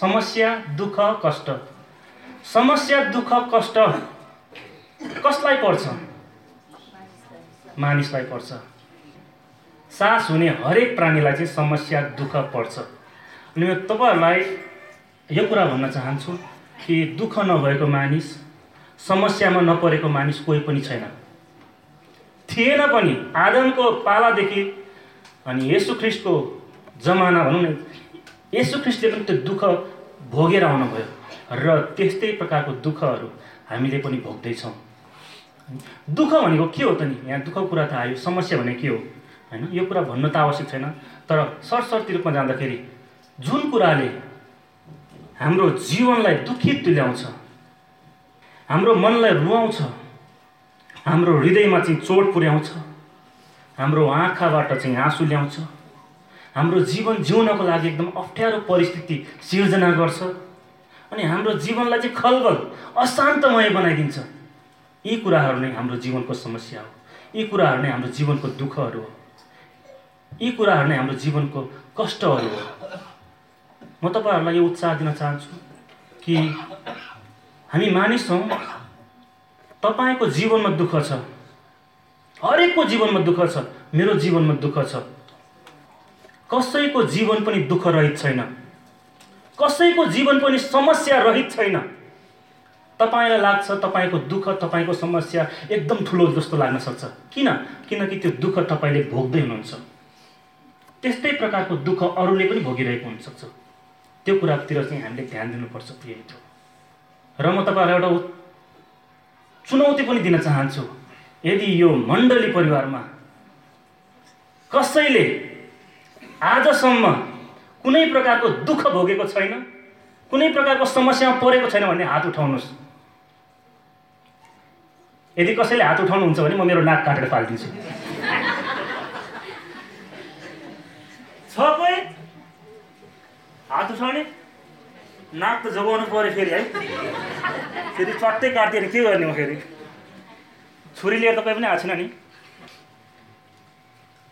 समस्या दुःख कष्ट। समस्या दुःख कष्ट कसलाई पर्छ? मानिसलाई पर्छ। सास हुने हरेक प्राणीलाई चाहिँ समस्या दुःख पर्छ। अनि म तपाईँहरूलाई यो कुरा भन्न चाहन्छु कि दुःख नभएको मानिस समस्यामा नपरेको मानिस कोही पनि छैन। थिएन पनि आदमको पालादेखि अनि ख्रिस्टको जमाना भनौँ न यसु ख्रिस्टले पनि त्यो दुःख भोगेर आउनुभयो र त्यस्तै प्रकारको दुःखहरू हामीले पनि भोग्दैछौँ। दुःख भनेको के हो त नि? यहाँ दुःखको कुरा त आयो समस्या भने के हो? होइन यो कुरा भन्नु त आवश्यक छैन तर सरसर्ती रूपमा जाँदाखेरि जुन कुराले हाम्रो जीवनलाई दुखित तुल्याउँछ हाम्रो मनलाई रुवाउँछ हाम्रो हृदयमा चाहिँ चोट पुर्याउँछ हाम्रो आँखाबाट चाहिँ आँसु ल्याउँछ हाम्रो जीवन जिउनको लागि एकदम अप्ठ्यारो परिस्थिति सिर्जना गर्छ अनि हाम्रो जीवनलाई चाहिँ खलबल अशान्तमय बनाइदिन्छ। यी कुराहरू नै हाम्रो जीवनको समस्या हो। यी कुराहरू नै हाम्रो जीवनको दुःखहरू हो। यी कुराहरू नै हाम्रो जीवनको कष्टहरू हो। म तपाईँहरूलाई यो उत्साह दिन चाहन्छु कि हामी मानिस छौँ तपाईँको जीवनमा दुःख छ हरेकको जीवनमा दुःख छ मेरो जीवनमा दुःख छ। कसैको जीवन पनि दुःख रहित छैन। कसैको जीवन पनि समस्या रहित छैन। तपाईँलाई लाग्छ तपाईँको दुःख तपाईँको समस्या एकदम ठुलो जस्तो लाग्न सक्छ। किन? किनकि त्यो दुःख तपाईँले भोग्दै हुनुहुन्छ। त्यस्तै प्रकारको दुःख अरूले पनि भोगिरहेको हुनसक्छ। त्यो कुरातिर चाहिँ हामीले ध्यान दिनुपर्छ प्रिय मित्र। र म तपाईँहरूलाई एउटा चुनौती पनि दिन चाहन्छु। यदि यो मण्डली परिवारमा कसैले आजसम्म कुनै प्रकारको दुःख भोगेको छैन कुनै प्रकारको समस्यामा परेको छैन भने हात उठाउनुहोस्। यदि कसैले हात उठाउनुहुन्छ भने म मेरो नाक काटेर फालिदिन्छु छ कोही हात उठाउने। नाक त जोगाउनु पऱ्यो फेरि है। फेरि चट्टै काटिदिएर के गर्ने हो फेरि? छुरी लिएर त कोही पनि आएको छैन नि।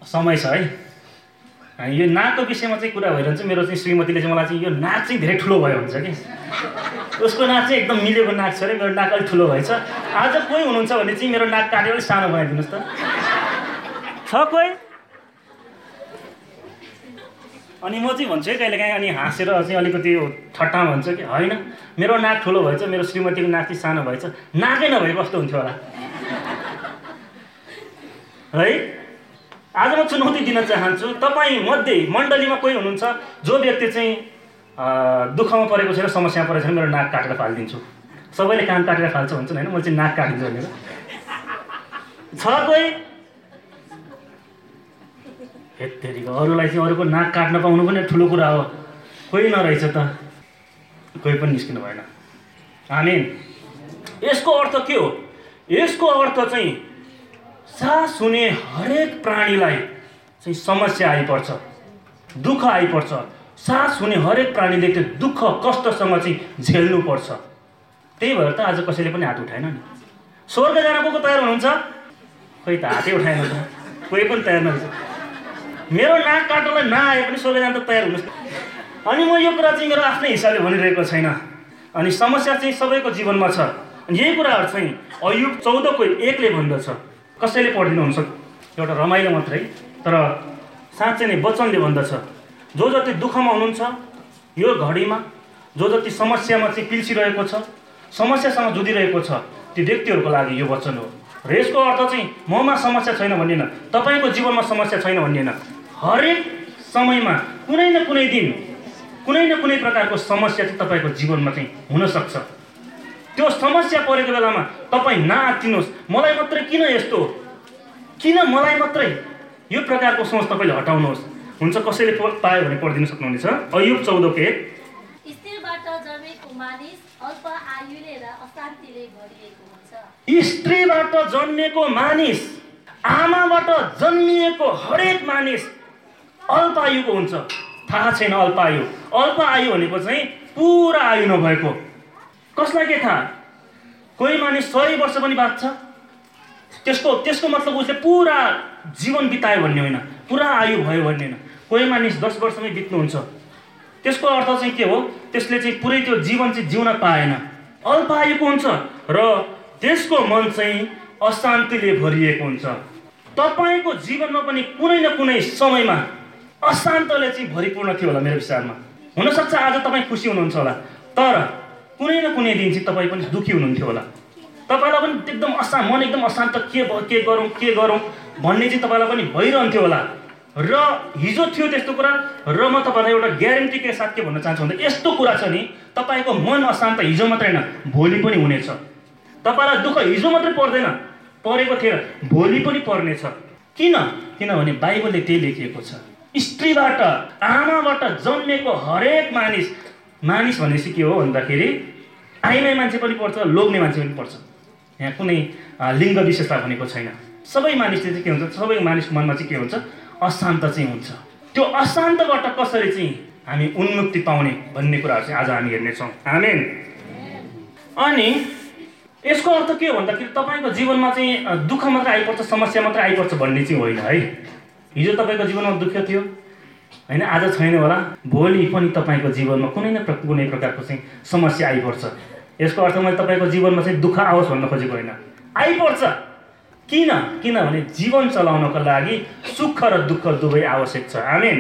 समय छ है। यो नाकको विषयमा चाहिँ कुरा भइरहन्छ। मेरो चाहिँ श्रीमतीले चाहिँ मलाई चाहिँ यो नाक चाहिँ धेरै ठुलो भयो हुन्छ कि? उसको नाक चाहिँ एकदम मिलेको नाक छ अरे मेरो नाक अलिक ठुलो भएछ। आज कोही हुनुहुन्छ भने चाहिँ मेरो नाक काटेर अलिक सानो बनाइदिनुहोस् त। छ कोही? अनि म चाहिँ भन्छु है कहिलेकाहीँ अनि हाँसेर चाहिँ अलिकति ठट्टा भन्छ कि? होइन। मेरो नाक ठुलो भएछ मेरो श्रीमतीको नाक चाहिँ सानो भएछ। नाकै नभए कस्तो हुन्थ्यो होला। है? आज म चुनौती दिन चाहन्छु तपाईँ मध्ये मण्डलीमा कोही हुनुहुन्छ जो व्यक्ति चाहिँ दुःखमा परेको छैन समस्यामा परेको छैन मेरो नाक काटेर फालिदिन्छु। सबैले कान काटेर फाल्छ भन्छ होइन? मैले चाहिँ नाक काटिदिन्छु भनेर। छ कोही? हेत्तेरीको अरूलाई चाहिँ अरूको नाक काट्न पाउनु पनि ठुलो कुरा हो। कोही नरहेछ त। कोही पनि निस्किनु भएन। हामी यसको अर्थ के हो? यसको अर्थ चाहिँ सास हुने हरेक प्राणीलाई चाहिँ समस्या आइपर्छ दुःख आइपर्छ। सास हुने हरेक प्राणीले त्यो दुःख कष्टसँग चाहिँ झेल्नुपर्छ। त्यही भएर त आज कसैले पनि हात उठाएन नि। स्वर्ग जान को को तयार हुनुहुन्छ? खोइ त हातै उठाएन त। कोही पनि तयार नहुन्छ। मेरो नाक काट्नलाई नआए पनि स्वर्ग जान त तयार हुनुहोस्। अनि म यो कुरा चाहिँ मेरो आफ्नै हिसाबले भनिरहेको छैन। अनि समस्या चाहिँ सबैको जीवनमा छ। अनि यही कुराहरू चाहिँ अयुब चौधको एकले भन्दछ। कसैले पढिदिनु हुन्छ। एउटा रमाइलो मात्रै तर साँच्चै नै वचनले भन्दछ। जो जति दुःखमा हुनुहुन्छ यो घडीमा जो जति समस्यामा चाहिँ पिल्सिरहेको छ समस्यासँग जुधिरहेको छ ती व्यक्तिहरूको लागि यो वचन हो। र यसको अर्थ चाहिँ ममा समस्या छैन भन्ने तपाईँको जीवनमा समस्या छैन भन्ने हरेक समयमा कुनै न कुनै दिन कुनै न कुनै प्रकारको समस्या चाहिँ तपाईँको जीवनमा चाहिँ हुनसक्छ। त्यो समस्या परेको बेलामा तपाईँ नआत्तिनुहोस्। मलाई मात्रै किन यस्तो? किन मलाई मात्रै यो प्रकारको सोच तपाईँले हटाउनुहोस्? हुन्छ कसैले पायो भने पढिदिनु सक्नुहुनेछ। अयुब चौधको एक स्त्रीबाट जन्मेको मानिस आमाबाट जन्मिएको हरेक मानिस अल्पायुको हुन्छ। थाहा छैन अल्पायु अल्पायु भनेको चाहिँ पुरा आयु नभएको। कसलाई के थाहा? कोही मानिस सय वर्ष पनि बाँच्छ। त्यसको त्यसको मतलब उसले पुरा जीवन बितायो भन्ने होइन पुरा आयु भयो भन्ने होइन। कोही मानिस दस वर्षमै बित्नुहुन्छ। त्यसको अर्थ चाहिँ के हो? त्यसले चाहिँ पुरै त्यो जीवन चाहिँ जिउन पाएन। अल्पायुको हुन्छ र त्यसको मन चाहिँ अशान्तिले भरिएको हुन्छ। तपाईँको जीवनमा पनि कुनै न कुनै समयमा अशान्तले चाहिँ भरिपूर्ण थियो होला मेरो विचारमा। हुनसक्छ आज तपाईँ खुसी हुनुहुन्छ होला। तर कुनै न कुनै दिन चाहिँ तपाईँ पनि दुःखी हुनुहुन्थ्यो होला। तपाईँलाई पनि एकदम अशा मन एकदम अशान्त के के गरौँ के गरौँ भन्ने चाहिँ तपाईँलाई पनि भइरहन्थ्यो होला। र हिजो थियो त्यस्तो कुरा र म तपाईँलाई एउटा ग्यारेन्टी के साथ के भन्न चाहन्छु भन्दा यस्तो कुरा छ नि तपाईँको मन अशान्त हिजो मात्रै होइन भोलि पनि हुनेछ। तपाईँलाई दुःख हिजो मात्रै पर्दैन परेको थिएन भोलि पनि पर्नेछ। किन? किनभने बाइबलले त्यही लेखिएको छ। स्त्रीबाट आमाबाट जन्मेको हरेक मानिस मानिस भनेपछि के हो भन्दाखेरि आइमाई मान्छे पनि पर्छ लोग्ने मान्छे पनि पर्छ। यहाँ कुनै लिङ्ग विशेषता भनेको छैन। सबै मानिसले चाहिँ के हुन्छ सबै मानिसको मनमा चाहिँ के हुन्छ अशान्त चाहिँ हुन्छ। त्यो अशान्तबाट कसरी चाहिँ हामी उन्मुक्ति पाउने भन्ने कुराहरू चाहिँ आज हामी हेर्नेछौँ। हामी अनि यसको अर्थ के हो भन्दाखेरि तपाईँको जीवनमा चाहिँ दुःख मात्रै आइपर्छ समस्या मात्रै आइपर्छ भन्ने चाहिँ होइन है। हिजो तपाईँको जीवनमा दुःख थियो? होइन आज छैन होला। भोलि पनि तपाईँको जीवनमा कुनै न कुनै प्रकारको चाहिँ समस्या आइपर्छ। यसको अर्थ मैले तपाईँको जीवनमा चाहिँ दुःख आओस् भन्न खोजेको होइन। आइपर्छ। किन? किनभने जीवन चलाउनको लागि सुख र दुःख दुवै आवश्यक छ। हामी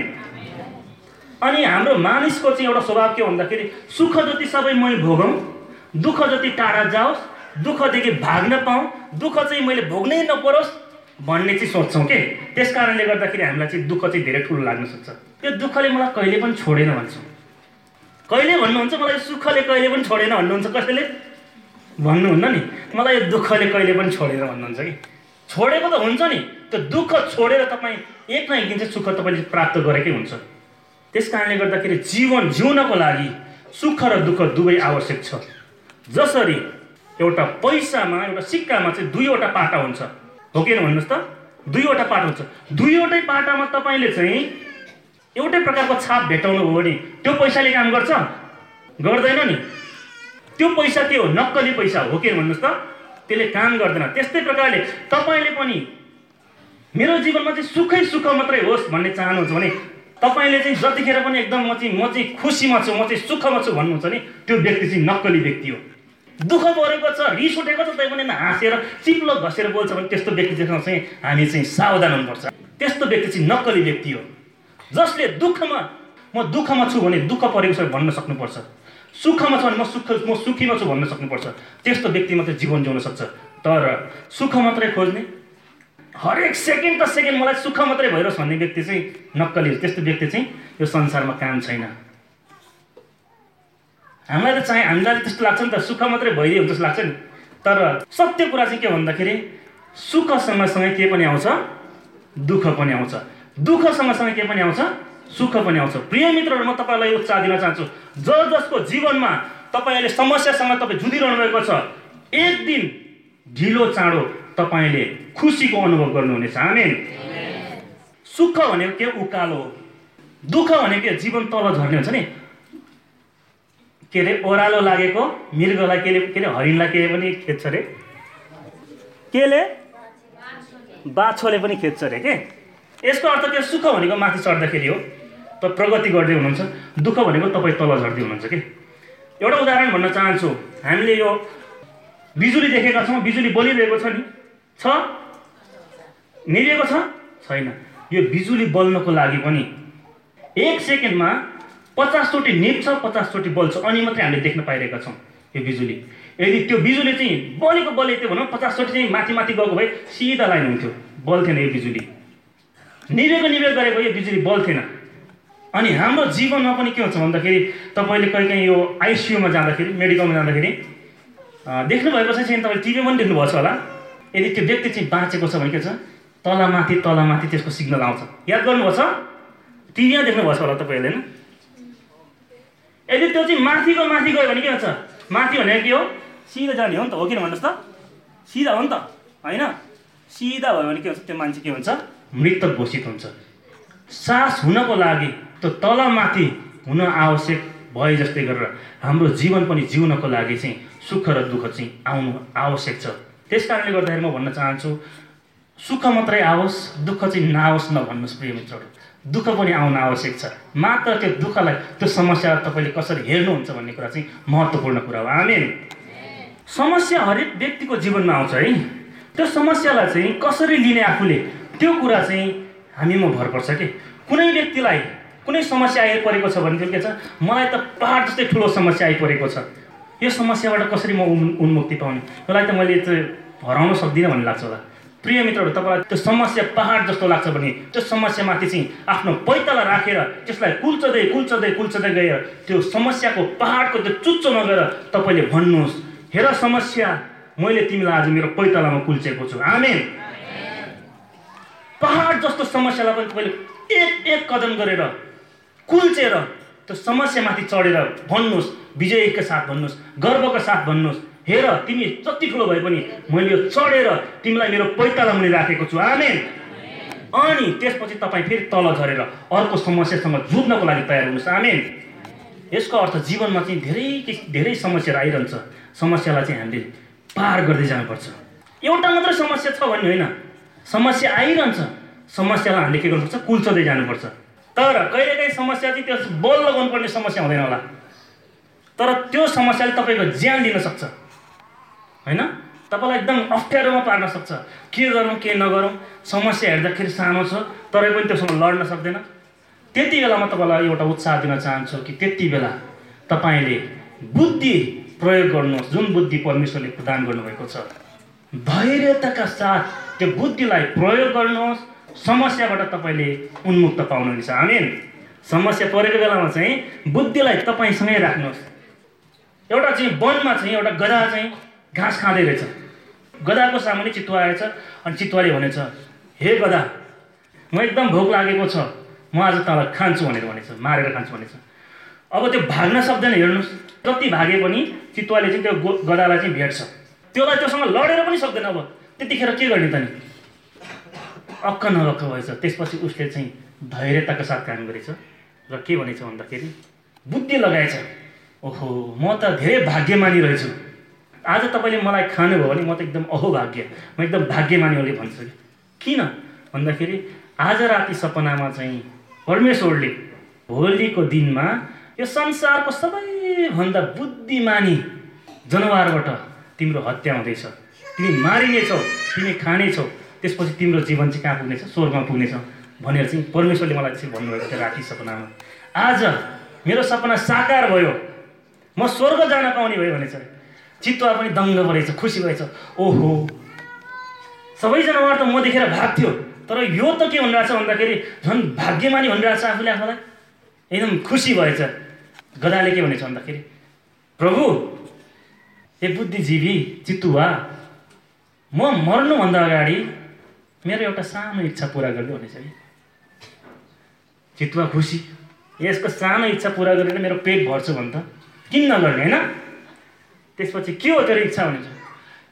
अनि हाम्रो मानिसको चाहिँ एउटा स्वभाव के भन्दाखेरि सुख जति सबै मै भोगौँ दुःख जति टाढा जाओस् दुःखदेखि भाग्न पाऊँ दुःख चाहिँ मैले भोग्नै नपरोस् भन्ने चाहिँ सोध्छौँ के? त्यस कारणले गर्दाखेरि हामीलाई चाहिँ दुःख चाहिँ धेरै ठुलो लाग्न सक्छ। त्यो दुःखले मलाई कहिले पनि छोडेन भन्छौँ। कहिले भन्नुहुन्छ मलाई सुखले कहिले पनि छोडेन भन्नुहुन्छ कसैले? भन्नुहुन्न नि। मलाई यो दुःखले कहिले पनि छोडेर भन्नुहुन्छ कि? छोडेको त हुन्छ नि। त्यो दुःख छोडेर तपाईँ एक न एक दिन चाहिँ सुख तपाईँले प्राप्त गरेकै हुन्छ। त्यस कारणले गर्दाखेरि जीवन जिउनको लागि सुख र दुःख दुवै आवश्यक छ। जसरी एउटा पैसामा एउटा सिक्कामा चाहिँ दुईवटा पाटा हुन्छ। हो कि भन्नुहोस् त? दुईवटा पाटा हुन्छ दुईवटै पाटामा तपाईँले चाहिँ एउटै प्रकारको छाप भेटाउनु हो भने त्यो पैसाले काम गर्छ? गर्दैन नि। त्यो पैसा के हो? नक्कली पैसा हो कि भन्नुहोस् त? त्यसले काम गर्दैन। त्यस्तै प्रकारले तपाईँले पनि मेरो जीवनमा चाहिँ सुखै सुख मात्रै होस् भन्ने चाहनुहुन्छ भने तपाईँले चाहिँ जतिखेर पनि एकदम म चाहिँ म चाहिँ खुसीमा छु म चाहिँ सुखमा छु भन्नुहुन्छ नि त्यो व्यक्ति चाहिँ नक्कली व्यक्ति हो। दुःख परेको छ रिस उठेको छ तै पनि हाँसेर चिप्लो घसेर बोल्छ भने त्यस्तो व्यक्तिसँग चाहिँ हामी चाहिँ सावधान हुनुपर्छ। त्यस्तो व्यक्ति चाहिँ नक्कली व्यक्ति हो। जसले दुःखमा म दुःखमा छु भने दुःख परेको छ भन्न सक्नुपर्छ। सुखमा छ भने म सुख म सुखीमा छु भन्न सक्नुपर्छ। त्यस्तो व्यक्ति मात्रै जीवन जिउन सक्छ। तर सुख मात्रै खोज्ने हरेक सेकेन्ड त सेकेन्ड मलाई सुख मात्रै भइरोस् भन्ने व्यक्ति चाहिँ नक्कली त्यस्तो व्यक्ति चाहिँ यो संसारमा काम छैन। हामीलाई त चाहिँ हामीलाई त्यस्तो लाग्छ नि त। सुख मात्रै भइदियो जस्तो लाग्छ नि। तर सत्य कुरा चाहिँ के भन्दाखेरि सुख सँगसँगै के पनि आउँछ? दुःख पनि आउँछ। दुःख सँगसँगै के पनि आउँछ? सुख पनि आउँछ। प्रिय मित्रहरू म तपाईँलाई उत्साह दिन चाहन्छु। ज जसको जीवनमा तपाईँले समस्यासँग तपाईँ जुधिरहनु भएको छ एक दिन ढिलो चाँडो तपाईँले खुसीको अनुभव गर्नुहुनेछ। हामी सुख भनेको के? उकालो हो। दुःख भनेको के? जीवन तल झर्ने हुन्छ नि। के अरे ओह्रालो लागेको मृगलाई के अरे के अरे हरिणलाई के पनि खेद्छ अरे। केले? बाछोले पनि खेद्छ अरे के? यसको अर्थ के? सुख भनेको माथि चढ्दाखेरि हो त प्रगति गर्दै हुनुहुन्छ दुःख भनेको तपाईँ तल झर्दै हुनुहुन्छ कि? एउटा उदाहरण भन्न चाहन्छु। हामीले यो बिजुली देखेका छौँ बिजुली बलिरहेको छ नि। छ? निभेको छ? छैन। यो बिजुली बल्नको लागि पनि एक सेकेन्डमा पचासचोटि निप्छ पचासचोटि बल्छ। अनि मात्रै हामीले देख्न पाइरहेका छौँ यो बिजुली। यदि त्यो बिजुली चाहिँ बलेको बले त्यो भनौँ पचासचोटि चाहिँ माथि माथि गएको भए सिधा लाइन हुन्थ्यो। बल्थेन यो बिजुली। निभेको निभेक गरेको यो बिजुली बल्थेन अनि हाम्रो जीवनमा पनि के हुन्छ भन्दाखेरि तपाईँले कहीँ कहीँ यो आइसियुमा जाँदाखेरि मेडिकलमा जाँदाखेरि देख्नुभएको छ चाहिँ तपाईँले टिभीमा पनि देख्नुभएको छ होला। यदि त्यो व्यक्ति चाहिँ बाँचेको छ भने के छ? तलमाथि तलमाथि त्यसको सिग्नल आउँछ। याद गर्नुभएको छ? टिभीमा देख्नुभएको छ होला तपाईँहरूले होइन? यदि त्यो चाहिँ माथिको माथि गयो भने के हुन्छ? माथि भनेको के हो? सिधा जाने हो नि त हो किन भन्नुहोस् त? सिधा हो नि त होइन? सिधा भयो भने के हुन्छ? त्यो मान्छे के हुन्छ? मृत घोषित हुन्छ। सास हुनको लागि त्यो तलमाथि हुन आवश्यक भए जस्तै गरेर हाम्रो जीवन पनि जिउनको लागि चाहिँ सुख र दुःख चाहिँ आउनु आवश्यक छ। त्यस कारणले गर्दाखेरि म भन्न चाहन्छु सुख मात्रै आओस् दुःख चाहिँ नआओस् नभन्नुहोस् प्रिय मित्रहरू। दुःख पनि आउन आवश्यक छ। मात्र त्यो दुःखलाई त्यो समस्यालाई तपाईँले कसरी हेर्नुहुन्छ भन्ने कुरा चाहिँ महत्त्वपूर्ण कुरा हो। आमेन। समस्या हरेक व्यक्तिको जीवनमा आउँछ है। त्यो समस्यालाई चाहिँ कसरी लिने आफूले त्यो कुरा चाहिँ हामीमा भर पर्छ कि? कुनै व्यक्तिलाई कुनै समस्या आइपरेको छ भने के छ? मलाई त पहाड जस्तै ठुलो समस्या आइपरेको छ। यो समस्याबाट कसरी म उन् उन्मुक्ति पाउने? त्यसलाई त मैले हराउन सक्दिनँ भन्ने लाग्छ होला। प्रिय मित्रहरू तपाईँलाई त्यो समस्या पहाड जस्तो लाग्छ भने त्यो समस्यामाथि चाहिँ आफ्नो पैताला राखेर त्यसलाई कुल्चदै कुल्चदै कुल्चदै गएर त्यो समस्याको पहाडको त्यो चुच्चो नगएर तपाईँले भन्नुहोस् हेर समस्या मैले तिमीलाई आज मेरो पैतालामा कुल्चेको छु। आमेन। पहाड जस्तो समस्यालाई पनि तपाईँले एक एक कदम गरेर कुल्चेर त्यो समस्यामाथि चढेर भन्नुहोस् विजयका साथ भन्नुहोस् गर्वका साथ भन्नुहोस् हेर तिमी जति ठुलो भए पनि मैले यो चढेर तिमीलाई मेरो पैताला मुनि राखेको छु। आमेन। अनि त्यसपछि तपाईँ फेरि तल झरेर अर्को समस्यासँग जुझ्नको लागि तयार हुनुहोस्। आमेन। यसको अर्थ जीवनमा चाहिँ धेरै धेरै समस्याहरू आइरहन्छ। समस्यालाई चाहिँ हामीले पार गर्दै जानुपर्छ। एउटा मात्रै समस्या छ भन्ने होइन। समस्या आइरहन्छ। समस्यालाई हामीले के गर्नुपर्छ? कुल्चदै जानुपर्छ। तर कहिलेकाहीँ समस्या चाहिँ त्यो बल लगाउनु पर्ने समस्या हुँदैन होला। तर त्यो समस्याले तपाईँको ज्यान लिन सक्छ। होइन? तपाईँलाई एकदम अप्ठ्यारोमा पार्न सक्छ। के गरौँ के नगरौँ समस्या हेर्दाखेरि सानो छ तरै पनि त्योसँग लड्न सक्दैन। त्यति बेला म तपाईँलाई एउटा उत्साह दिन चाहन्छु कि त्यति बेला तपाईँले बुद्धि प्रयोग गर्नुहोस् जुन बुद्धि परमेश्वरले प्रदान गर्नुभएको छ। धैर्यताका साथ त्यो बुद्धिलाई प्रयोग गर्नुहोस् समस्याबाट तपाईँले उन्मुक्त पाउनुहुनेछ आमेन। समस्या परेको बेलामा चाहिँ बुद्धिलाई तपाईँसँगै राख्नुहोस्। एउटा चाहिँ वनमा चाहिँ एउटा गधा चाहिँ घाँस खाँदै रहेछ। गधाको सामुन्ने चितुवा आएछ अनि चितुवाले भनेछ हे गधा म एकदम भोक लागेको छ। म आज तँलाई खान्छु भनेर भनेछ मारेर खान्छु भनेछ। अब त्यो भाग्न सक्दैन हेर्नुहोस्। जति भागे पनि चितुवाले चाहिँ त्यो गधालाई चाहिँ भेट्छ। त्यसलाई त्योसँग लडेर पनि सक्दैन अब। त्यतिखेर के गर्ने त नि? अक्क नलक्क भएछ। त्यसपछि उसले चाहिँ धैर्यताको साथ काम गरेछ। र के भनेछ भन्दाखेरि बुद्धि लगाएछ। ओहो म त धेरै भाग्यमानी रहेछु। आज तपाईँले मलाई खानुभयो भने म त एकदम अहोभाग्य म एकदम भाग्यमानी होले भन्छु कि किन? भन्दाखेरि आज राति सपनामा चाहिँ परमेश्वरले होलीको दिनमा यो संसारको सबैभन्दा बुद्धिमानी जनावरबाट तिम्रो हत्या हुँदैछ। तिमी मारिनेछौ तिमी खानेछौ त्यसपछि तिम्रो जीवन चाहिँ कहाँ पुग्नेछ? स्वर्गमा पुग्नेछ। भनेर चाहिँ परमेश्वरले मलाई चाहिँ भन्नुभएको थियो राति सपनामा। आज मेरो सपना साकार भयो। म स्वर्ग जान पाउने भयो भनेछ चित्तुवा पनि दङ्ग परेछ खुसी भएछ ओहो। सबै जनावर त म देखेर भाग्थ्यो तर यो त के भनिरहेछ भन्दाखेरि झन् भाग्यमानी भनिरहेछ आफूले आफूलाई। एकदम खुसी भएछ। गदाले के भनेछ भन्दाखेरि प्रभु ए बुद्धिजीवी चितुवा म मर्नुभन्दा अगाडि मेरो एउटा सानो इच्छा पुरा गरिदियो भनेछ कि? चितुवा खुसी। यसको सानो इच्छा पुरा गरेर मेरो पेट भर्छु भने त। किन नगर्ने होइन? त्यसपछि के हो तेरो इच्छा भनेछ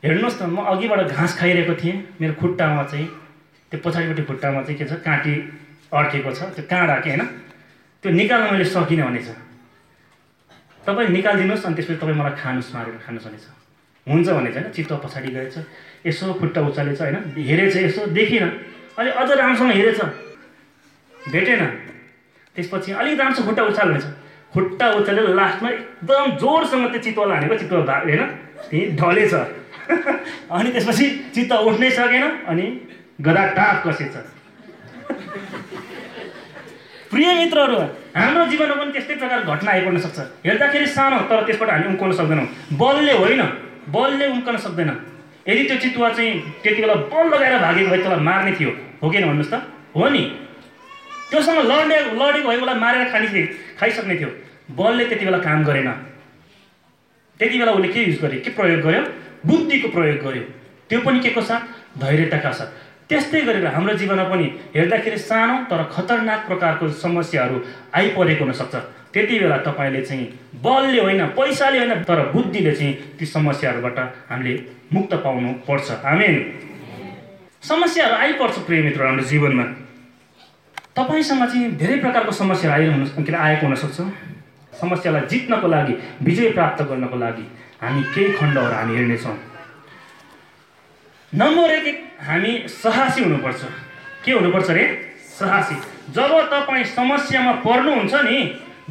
हेर्नुहोस् न म अघिबाट घाँस खाइरहेको थिएँ। मेरो खुट्टामा चाहिँ त्यो पछाडिपट्टि खुट्टामा चाहिँ के छ काँटी अड्केको छ। त्यो काँड राखेँ होइन? त्यो निकाल्न मैले सकिनँ भनेछ तपाईँ निकालिदिनुहोस् अनि त्यसपछि तपाईँ मलाई खानुहोस् मारेर खानुहोस् भनेछ हुन्छ भनेछ होइन? चित्त पछाडि गएछ। यसो खुट्टा उचालेछ होइन? हेरेछ यसो देखिनँ। अलि अझ राम्रोसँग हेरेछ। भेटेन। त्यसपछि अलिक राम्रोसँग खुट्टा उचाल भनेछ खुट्टा उचालेर लास्टमा एकदम जोरसँग त्यो चितुवा हानेको चितुवा भा होइन? त्यहीँ ढलेछ अनि त्यसपछि चित्त उठ्नै सकेन अनि गदा टाप कसेछ। प्रिय मित्रहरू हाम्रो जीवनमा पनि त्यस्तै प्रकार घटना आइपर्न सक्छ। हेर्दाखेरि सानो तर त्यसबाट हामी उम्काउन सक्दैनौँ। बलले होइन बलले उम्कन सक्दैन। यदि त्यो चितुवा चाहिँ त्यति बेला बल लगाएर भागेको भए त्यसलाई मार्ने थियो। हो कि भन्नुहोस् त? हो नि। त्योसँग लड्ने लडेको भए उसलाई मारेर खाने खाइसक्ने थियो। बलले त्यति बेला काम गरेन। त्यति बेला उसले के युज गर्यो? के प्रयोग गर्यो? बुद्धिको प्रयोग गर्यो। त्यो पनि के को साथ? धैर्यताका साथ। त्यस्तै गरेर हाम्रो जीवनमा पनि हेर्दाखेरि सानो तर खतरनाक प्रकारको समस्याहरू आइपरेको हुनसक्छ। त्यति बेला तपाईँले चाहिँ बलले होइन पैसाले होइन तर बुद्धिले चाहिँ ती समस्याहरूबाट हामीले मुक्त पाउनु पर्छ हामी समस्याहरू आइपर्छ प्रिय मित्र हाम्रो जीवनमा। तपाईँसँग चाहिँ धेरै प्रकारको समस्याहरू आइरहनु आएको हुनसक्छ। समस्यालाई जित्नको लागि विजय प्राप्त गर्नको लागि हामी केही खण्डहरू हामी हेर्नेछौँ नम्बर एक हामी साहसी हुनुपर्छ। के हुनुपर्छ अरे साहसी। जब तपाईँ समस्यामा पर्नुहुन्छ नि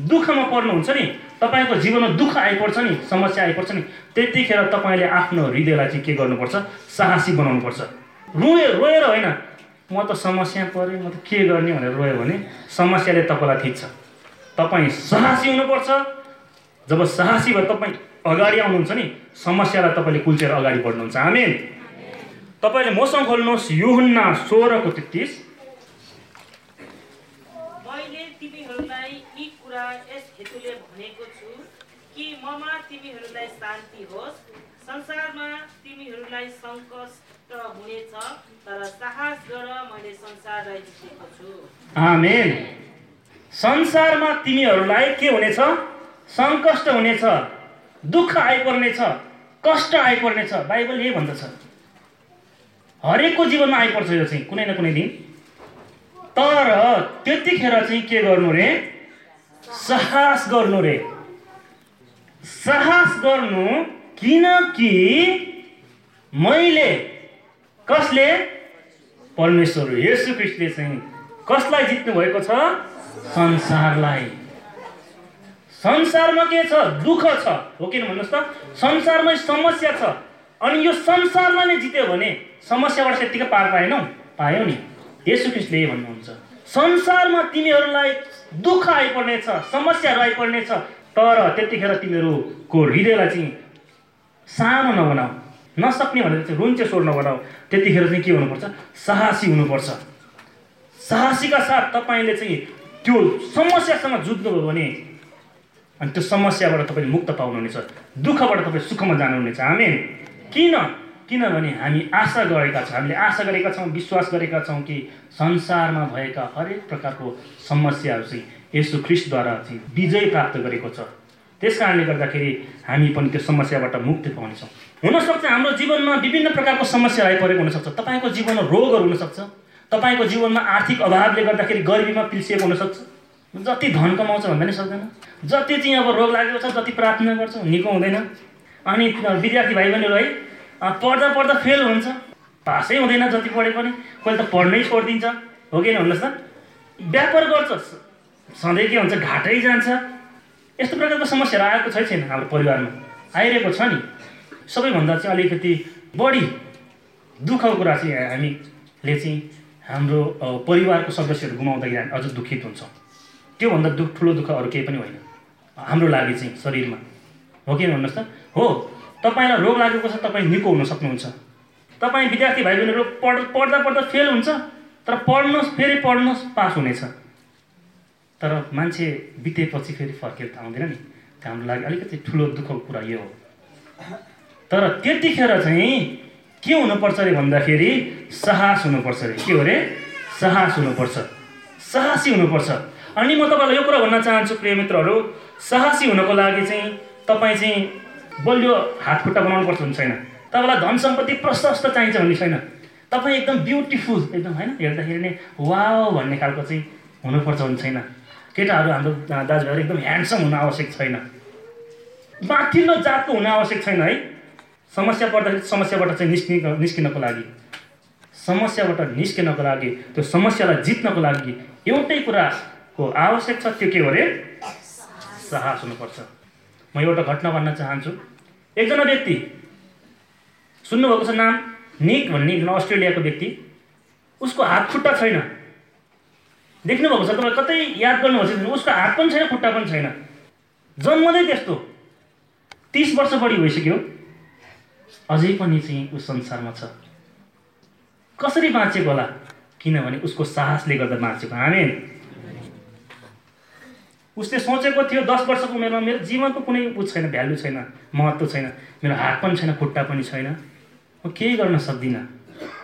दुःखमा पर्नुहुन्छ नि तपाईँको जीवनमा दुःख आइपर्छ नि समस्या आइपर्छ नि त्यतिखेर तपाईँले आफ्नो हृदयलाई चाहिँ के गर्नुपर्छ? साहसी बनाउनुपर्छ। रोए रोएर होइन म त समस्या परेँ म त के गर्ने भनेर रोयो भने समस्याले तपाईँलाई थिच्छ तपाईँ साहसी हुनुपर्छ। जब साहसी भएर तपाईँ अगाडि आउनुहुन्छ नि समस्यालाई तपाईँले कुल्चेर अगाडि बढ्नुहुन्छ। आमेन। तपाईँले मसँग खोल्नुहोस् युहुन्ना सोह्रको तेत्तिस। संसारमा तिमीहरूलाई सङ्कष्ट हुनेछ तर साहस गर मैले संसारलाई जितेको छु। आमेन। संसारमा तिमीहरूलाई के हुनेछ? सङ्कष्ट हुनेछ दुःख आइपर्नेछ कष्ट आइपर्नेछ बाइबल यही भन्दछ। हरेकको जीवनमा आइपर्छ यो चाहिँ कुनै न कुनै दिन। तर त्यतिखेर चाहिँ के गर्नु रे? साहस गर्नु रे। साहस गर्नु किनकि मैले कसले? परमेश्वर येशू ख्रिस्टले चाहिँ कसलाई जित्नु भएको छ? संसारलाई। संसारमा के छ? दुःख छ। हो किन भन्नुहोस् त? संसारमै समस्या छ। अनि यो संसारलाई नै जित्यो भने समस्याबाट त्यत्तिकै पार पाएनौ? पायौ नि। यसु यही भन्नुहुन्छ। संसारमा तिमीहरूलाई दुःख आइपर्नेछ समस्याहरू आइपर्नेछ तर त्यतिखेर तिमीहरूको हृदयलाई चाहिँ सानो नबनाऊ। नसक्ने भनेर चाहिँ रुन्चे स्वर नबनाऊ त्यतिखेर चाहिँ के हुनुपर्छ? साहसी हुनुपर्छ। साहसीका साथ तपाईँले चाहिँ त्यो समस्यासँग जुझ्नुभयो भने अनि त्यो समस्याबाट तपाईँले मुक्त पाउनुहुनेछ दुःखबाट तपाईँ सुखमा जानुहुनेछ। आमेन। किन? किनभने हामी आशा गरेका छौँ। हामीले आशा गरेका छौँ विश्वास गरेका छौँ कि संसारमा भएका हरेक प्रकारको समस्याहरू चाहिँ यसो ख्रिस्टद्वारा चाहिँ विजय प्राप्त गरेको छ। त्यस कारणले गर्दाखेरि हामी पनि त्यो समस्याबाट मुक्ति पाउनेछौँ। हुनसक्छ हाम्रो जीवनमा विभिन्न प्रकारको समस्या आइपरेको हुनसक्छ। तपाईँको जीवनमा रोगहरू हुनसक्छ। तपाईँको जीवनमा आर्थिक अभावले गर्दाखेरि गरिबीमा पिल्सिएको हुनसक्छ? जति धन कमाउँछ भन्दा नि सक्दैन। जति चाहिँ अब रोग लागेको छ जति प्रार्थना गर्छ निको हुँदैन। अनि विद्यार्थी भाइ बहिनीहरू है पढ्दा पढ्दा फेल हुन्छ। पासै हुँदैन जति पढे पनि। कहिले त पढ्नै छोडिदिन्छ। हो कि भन्नुहोस् त व्यापार गर्छ। सधैँ के हुन्छ घाटै जान्छ। यस्तो प्रकारको समस्याहरू आएको छै छैन हाम्रो परिवारमा। आइरहेको छ नि। सबैभन्दा चाहिँ अलिकति बढी दुःखको कुरा चाहिँ हामीले चाहिँ हाम्रो परिवारको सदस्यहरू गुमाउँदाखेरि हामी अझ दुःखित हुन्छौँ। त्योभन्दा दुःख ठुलो दुःख अरू केही पनि होइन। हाम्रो लागि चाहिँ शरीरमा। हो कि भन्नुहोस् त? हो। तपाईँलाई रोग लागेको छ तपाईँ निको हुन सक्नुहुन्छ। तपाईँ विद्यार्थी भाइ बहिनीहरू पढ पढ्दा पढ्दा फेल हुन्छ तर पढ्नुहोस् फेरि पढ्नुहोस् पास हुनेछ। तर मान्छे बितेपछि फेरि फर्केर त आउँदैन नि। त्यो हाम्रो लागि अलिकति ठुलो दुःखको कुरा यो हो। तर त्यतिखेर चाहिँ के हुनुपर्छ अरे भन्दाखेरि साहस हुनुपर्छ अरे। के हो अरे? साहस हुनुपर्छ। साहसी हुनुपर्छ। अनि म तपाईँलाई यो कुरा भन्न चाहन्छु प्रिय मित्रहरू। साहसी हुनको लागि चाहिँ तपाईँ चाहिँ बलियो हात खुट्टा बनाउनुपर्छ हुन्छ छैन तपाईँलाई धन सम्पत्ति प्रशस्त चाहिन्छ भन्ने छैन। तपाईँ एकदम ब्युटिफुल एकदम होइन? हेर्दाखेरि नै वा भन्ने खालको चाहिँ हुनुपर्छ भन्ने छैन। केटाहरू हाम्रो दाजुभाइहरू एकदम ह्यान्डसम हुन आवश्यक छैन। माथिल्लो जातको हुन आवश्यक छैन है। समस्या पर्दाखेरि समस्याबाट चाहिँ निस्कि निस्किनको लागि समस्याबाट निस्किनको लागि त्यो समस्यालाई जित्नको लागि एउटै कुराको आवश्यक छ त्यो के हो अरे? साहस हुनुपर्छ। म एउटा घटना भन्न चाहन्छु। एकजना व्यक्ति सुन्नुभएको छ नाम निक भन्ने एकजना अस्ट्रेलियाको व्यक्ति उसको हात खुट्टा छैन। देख्नुभएको छ तपाईँ कतै याद गर्नुभएको छ उसको हात पनि छैन खुट्टा पनि छैन। जन्मदै त्यस्तो। तिस वर्ष बढी भइसक्यो। अझै पनि चाहिँ ऊ संसारमा छ। कसरी बाँचेको होला? किनभने उसको साहसले गर्दा बाँचेको हामी उसले सोचेको थियो दस वर्षको उमेरमा मेरो जीवनको कुनै उ छैन भ्यालु छैन महत्त्व छैन मेरो हात पनि छैन खुट्टा पनि छैन। म केही गर्न सक्दिनँ।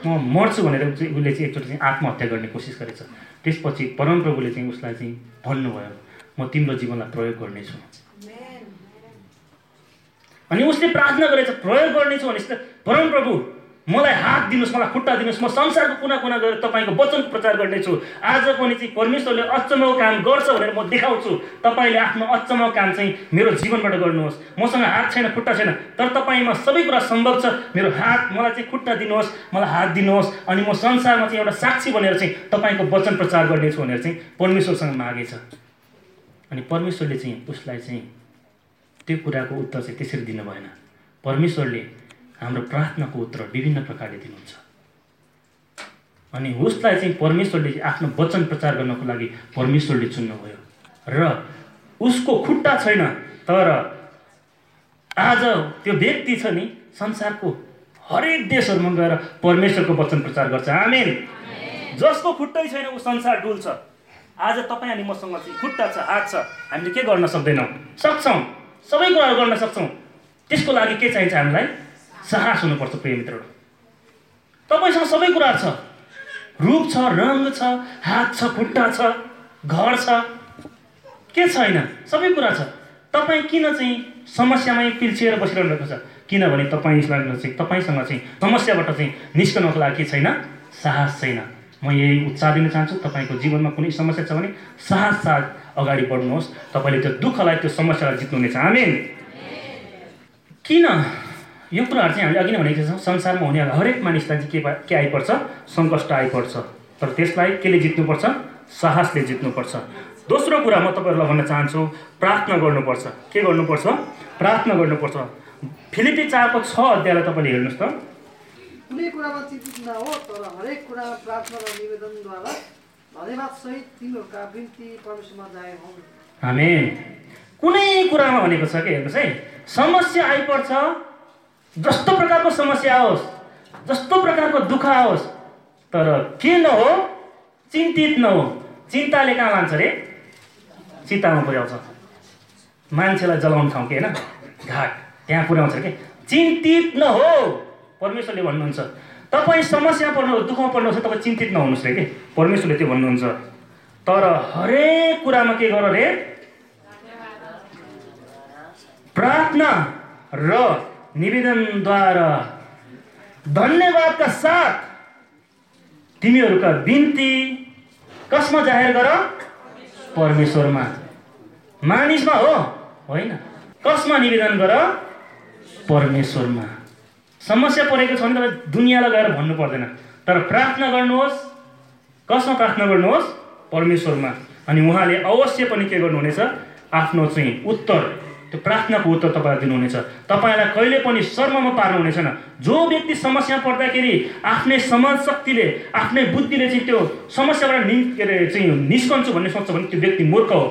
म मर्छु भनेर उसले चाहिँ एकचोटि चाहिँ आत्महत्या गर्ने कोसिस गरेछ। त्यसपछि परमप्रभुले चाहिँ उसलाई चाहिँ भन्नुभयो म तिम्रो जीवनलाई प्रयोग गर्नेछु। अनि उसले प्रार्थना गरेछ प्रयोग गर्नेछु भनेपछि त परमप्रभु मलाई हात दिनुहोस् मलाई खुट्टा दिनुहोस् म संसारको कुना कुना गएर तपाईँको वचन प्रचार गर्नेछु। आज पनि चाहिँ परमेश्वरले अचम्मको काम गर्छ भनेर म देखाउँछु। तपाईँले आफ्नो अचम्मको काम चाहिँ मेरो जीवनबाट गर्नुहोस्। मसँग हात छैन खुट्टा छैन तर तपाईँमा सबै कुरा सम्भव छ। मेरो हात मलाई चाहिँ खुट्टा दिनुहोस् मलाई हात दिनुहोस्। अनि म संसारमा चाहिँ एउटा साक्षी बनेर चाहिँ तपाईँको वचन प्रचार गर्नेछु भनेर चाहिँ परमेश्वरसँग मागेछ। अनि परमेश्वरले चाहिँ उसलाई चाहिँ त्यो कुराको उत्तर चाहिँ त्यसरी दिनु भएन। परमेश्वरले हाम्रो प्रार्थनाको उत्तर विभिन्न प्रकारले दिनुहुन्छ। अनि उसलाई चाहिँ परमेश्वरले आफ्नो वचन प्रचार गर्नको लागि परमेश्वरले चुन्नुभयो। र उसको खुट्टा छैन तर आज त्यो व्यक्ति छ नि संसारको हरेक देशहरूमा गएर परमेश्वरको वचन प्रचार गर्छ। आमेन। जसको खुट्टै छैन ऊ संसार डुल्छ। आज तपाईँ अनि मसँग चाहिँ खुट्टा छ हात छ। हामीले के गर्न सक्दैनौँ? सक्छौँ। सबै कुराहरू गर्न सक्छौँ। त्यसको लागि के चाहिन्छ हामीलाई? साहस हुनुपर्छ प्रिय मित्रहरू। तपाईँसँग सबै कुरा छ। रूप छ रङ छ हात छ खुट्टा छ घर छ के छैन? सबै कुरा छ। तपाईँ किन चाहिँ समस्यामै पिल्सिएर बसिरहनु भएको छ? किनभने तपाईँसँग चाहिँ तपाईँसँग चाहिँ समस्याबाट चाहिँ निस्कनको लागि के छैन साहस छैन। म यही उत्साह दिन चाहन्छु। तपाईँको जीवनमा कुनै समस्या छ भने साहस साथ अगाडि बढ्नुहोस्। तपाईँले त्यो दुःखलाई त्यो समस्यालाई जित्नुहुनेछ आमेन। किन? यो कुराहरू चाहिँ हामीले अघि नै भनेको छौँ संसारमा हुने हरेक मानिसलाई चाहिँ के के आइपर्छ? सङ्कष्ट आइपर्छ। तर त्यसलाई केले जित्नुपर्छ? साहसले जित्नुपर्छ। दोस्रो कुरा म तपाईँहरूलाई भन्न चाहन्छु। प्रार्थना गर्नुपर्छ। के गर्नुपर्छ? प्रार्थना गर्नुपर्छ। फिलिपी चारको छ अध्यायलाई तपाईँले हेर्नुहोस् त। कुनै कुरामा चिन्तित नहो तर हरेक कुरामा प्रार्थना र निवेदनद्वारा धन्यवाद सहित तिमीहरूका बिन्ती परमेश्वरमा जाहेर हुन् हामी कुनै कुरामा भनेको छ कि हेर्नुहोस् है? समस्या आइपर्छ जस्तो प्रकारको समस्या आओस् जस्तो प्रकारको दुःख आओस् तर के नहो चिन्तित नहो। चिन्ताले कहाँ लान्छ अरे चितामा पुर्याउँछ। मान्छेलाई जलाउने ठाउँ के होइन? घाट। त्यहाँ पुर्याउँछ के? चिन्तित नहो। परमेश्वरले भन्नुहुन्छ। तपाईँ समस्या पर्नु दुःखमा पर्नुहुन्छ तपाईँ चिन्तित नहुनुहोस् रे के। परमेश्वरले त्यो भन्नुहुन्छ। तर हरेक कुरामा के गर रे? प्रार्थना र निवेदनद्वारा धन्यवादका साथ तिमीहरूका बिन्ती कसमा जाहेर गर? परमेश्वरमा। मानिसमा हो होइन? कसमा निवेदन गर? परमेश्वरमा। समस्या परेको छ भने तपाईँ दुनियाँलाई गएर भन्नु पर्दैन। तर प्रार्थना गर्नुहोस् कसमा प्रार्थना गर्नुहोस्? परमेश्वरमा। अनि उहाँले अवश्य पनि के गर्नुहुनेछ? आफ्नो चाहिँ उत्तर त्यो प्रार्थनाको उत्तर तपाईँलाई दिनुहुनेछ। तपाईँलाई कहिले पनि शर्ममा पार्नुहुने छैन जो व्यक्ति समस्या पर्दाखेरि आफ्नै समाज शक्तिले आफ्नै बुद्धिले चाहिँ त्यो समस्याबाट नि के अरे चाहिँ निस्कन्छु भन्ने सोच्छ भने त्यो व्यक्ति मूर्ख हो।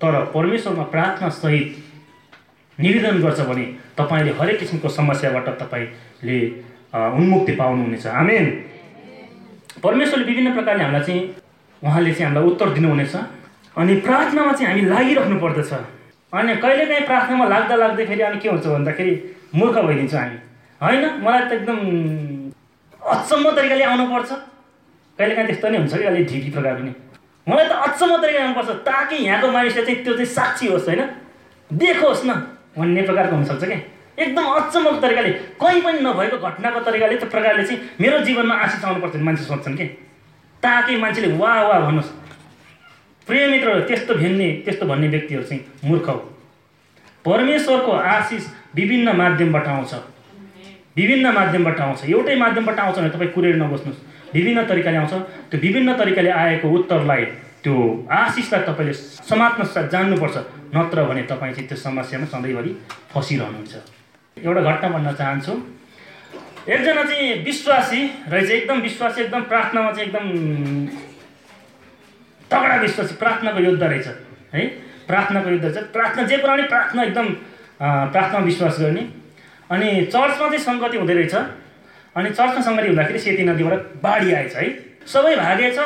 तर परमेश्वरमा प्रार्थना सहित निवेदन गर्छ भने तपाईँले हरेक किसिमको समस्याबाट तपाईँले उन्मुक्ति पाउनुहुनेछ। आमेन। परमेश्वरले विभिन्न प्रकारले हामीलाई चाहिँ उहाँले चाहिँ हामीलाई उत्तर दिनुहुनेछ। अनि प्रार्थनामा चाहिँ हामी लागिराख्नु पर्दछ। अनि कहिलेकाहीँ प्रार्थनामा लाग्दा लाग्दै फेरि अनि के हुन्छ भन्दाखेरि मूर्ख भइदिन्छौँ हामी। होइन? मलाई त एकदम अचम्म तरिकाले आउनुपर्छ। कहिलेकाहीँ त्यस्तो नै हुन्छ कि अलिक ढिकी प्रकार पनि। मलाई त अचम्म तरिकाले आउनुपर्छ। ताकि यहाँको मानिसले चाहिँ त्यो चाहिँ साक्षी होस् होइन? देखोस् न। भन्ने प्रकारको हुनसक्छ क्या एकदम अचम्मको तरिकाले कहीँ पनि नभएको घटनाको तरिकाले त्यो प्रकारले चाहिँ मेरो जीवनमा आशिष आउनुपर्छ भने मान्छे सोध्छन् कि? ताकि मान्छेले वाह वाह भन्नुहोस्। प्रिय मित्रहरू त्यस्तो भन्ने त्यस्तो भन्ने व्यक्तिहरू चाहिँ मूर्ख हो। परमेश्वरको आशिष विभिन्न माध्यमबाट आउँछ। विभिन्न माध्यमबाट आउँछ। एउटै माध्यमबाट आउँछ भने तपाईँ कुरेर नबस्नुहोस्। विभिन्न तरिकाले आउँछ। त्यो विभिन्न तरिकाले आएको उत्तरलाई त्यो आशिषलाई तपाईँले समात्न जान्नुपर्छ। नत्र भने तपाईँ चाहिँ त्यो समस्यामा सधैँभरि फसिरहनुहुन्छ। एउटा घटना भन्न चाहन्छु। एकजना चाहिँ विश्वासी रहेछ एकदम विश्वासी एकदम प्रार्थनामा चाहिँ एकदम तगडा विश्वासी प्रार्थनाको योद्धा रहेछ है? प्रार्थनाको योद्धा रहेछ। प्रार्थना जे पनि प्रार्थना एकदम प्रार्थनामा विश्वास गर्ने। अनि चर्चमा चाहिँ सङ्गति हुँदै रहेछ। अनि चर्चमा सङ्गति हुँदाखेरि सेती नदीबाट बाढी आएछ है? सबै भागेछ।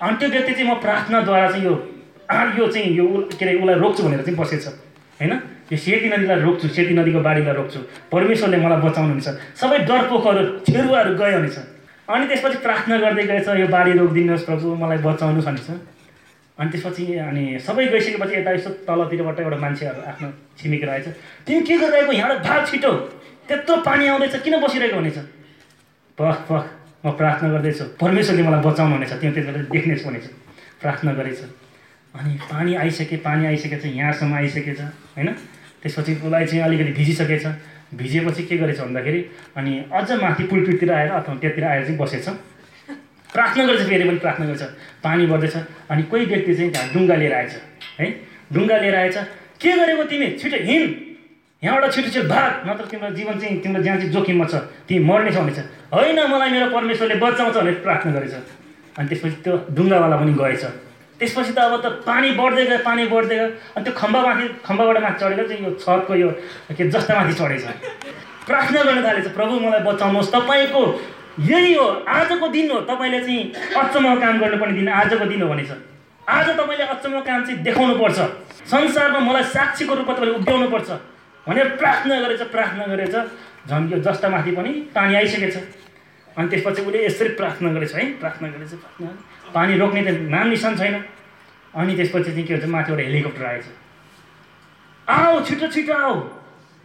अनि त्यो व्यक्ति चाहिँ म प्रार्थनाद्वारा चाहिँ यो यो चाहिँ यो के अरे उसलाई रोक्छु भनेर चाहिँ बसेछ। होइन? यो सेती नदीलाई रोक्छु सेती नदीको बाढीलाई रोक्छु। परमेश्वरले मलाई बचाउनुहुन्छ सबै डरपोकहरू छेरुवाहरू गयो भनेछ अनि त्यसपछि प्रार्थना गर्दै गएछ यो बाढी रोकिदिनुहोस् प्रभु मलाई बचाउनुहोस् भनेछ। अनि त्यसपछि अनि सबै गइसकेपछि यता यसो तलतिरबाट एउटा मान्छेहरू आफ्नो छिमेकी रहेछ। तिमी के गरिरहेको? यहाँबाट भाग छिटो। त्यत्रो पानी आउँदैछ किन बसिरहेको? भनेछ। पख पख म प्रार्थना गर्दैछु। परमेश्वरले मलाई बचाउनु हुनेछ त्यो बेला देख्नेछु भनेछ। प्रार्थना गरेछ। अनि पानी आइसके पानी आइसकेछ यहाँसम्म आइसकेछ होइन? त्यसपछि उसलाई चाहिँ अलिकति भिजिसकेछ। भिजेपछि के गरेछ भन्दाखेरि अनि अझ माथि पुलपिटतिर आएर अथवा त्यतिर आएर चाहिँ बसेछ। प्रार्थना गरेछ फेरि पनि प्रार्थना गर्छ। पानी बढ्दैछ अनि कोही व्यक्ति चाहिँ त्यहाँ डुङ्गा लिएर आएछ। है? डुङ्गा लिएर आएछ। के गरेको तिमी? छिटो हिँड! यहाँबाट छिटो छिटो भाग। नत्र तिम्रो जीवन चाहिँ तिम्रो ज्यान चाहिँ जोखिममा छ। तिमी मर्नेछौ भनेछ होइन मलाई मेरो परमेश्वरले बचाउँछ भनेर प्रार्थना गरेछ। अनि त्यसपछि त्यो डुङ्गावाला पनि गएछ। त्यसपछि त अब त पानी बढ्दै गयो पानी बढ्दै गयो। अनि त्यो खम्बामाथि खम्बाबाट माथि चढेर चाहिँ यो छतको यो के जस्तामाथि चढेछ। प्रार्थना गर्न थालेछ प्रभु मलाई बचाउनुहोस्। तपाईँको यही हो आजको दिन हो। तपाईँले चाहिँ अचम्म काम गर्नुपर्ने दिन आजको दिन हो भनेछ आज तपाईँले अचम्म काम चाहिँ देखाउनु पर्छ संसारमा मलाई साक्षीको रूपमा तपाईँले उभ्याउनु पर्छ भनेर प्रार्थना गरेछ प्रार्थना गरेछ। झन् यो जस्तामाथि पनि पानी आइसकेछ। अनि त्यसपछि उसले यसरी प्रार्थना गरेछ है। प्रार्थना गरेछ प्रार्थना पानी रोक्ने त नाम निशान छैन। अनि त्यसपछि चाहिँ के भन्छ माथिबाट हेलिकप्टर आएछ। आऊ छिटो छिटो आऊ।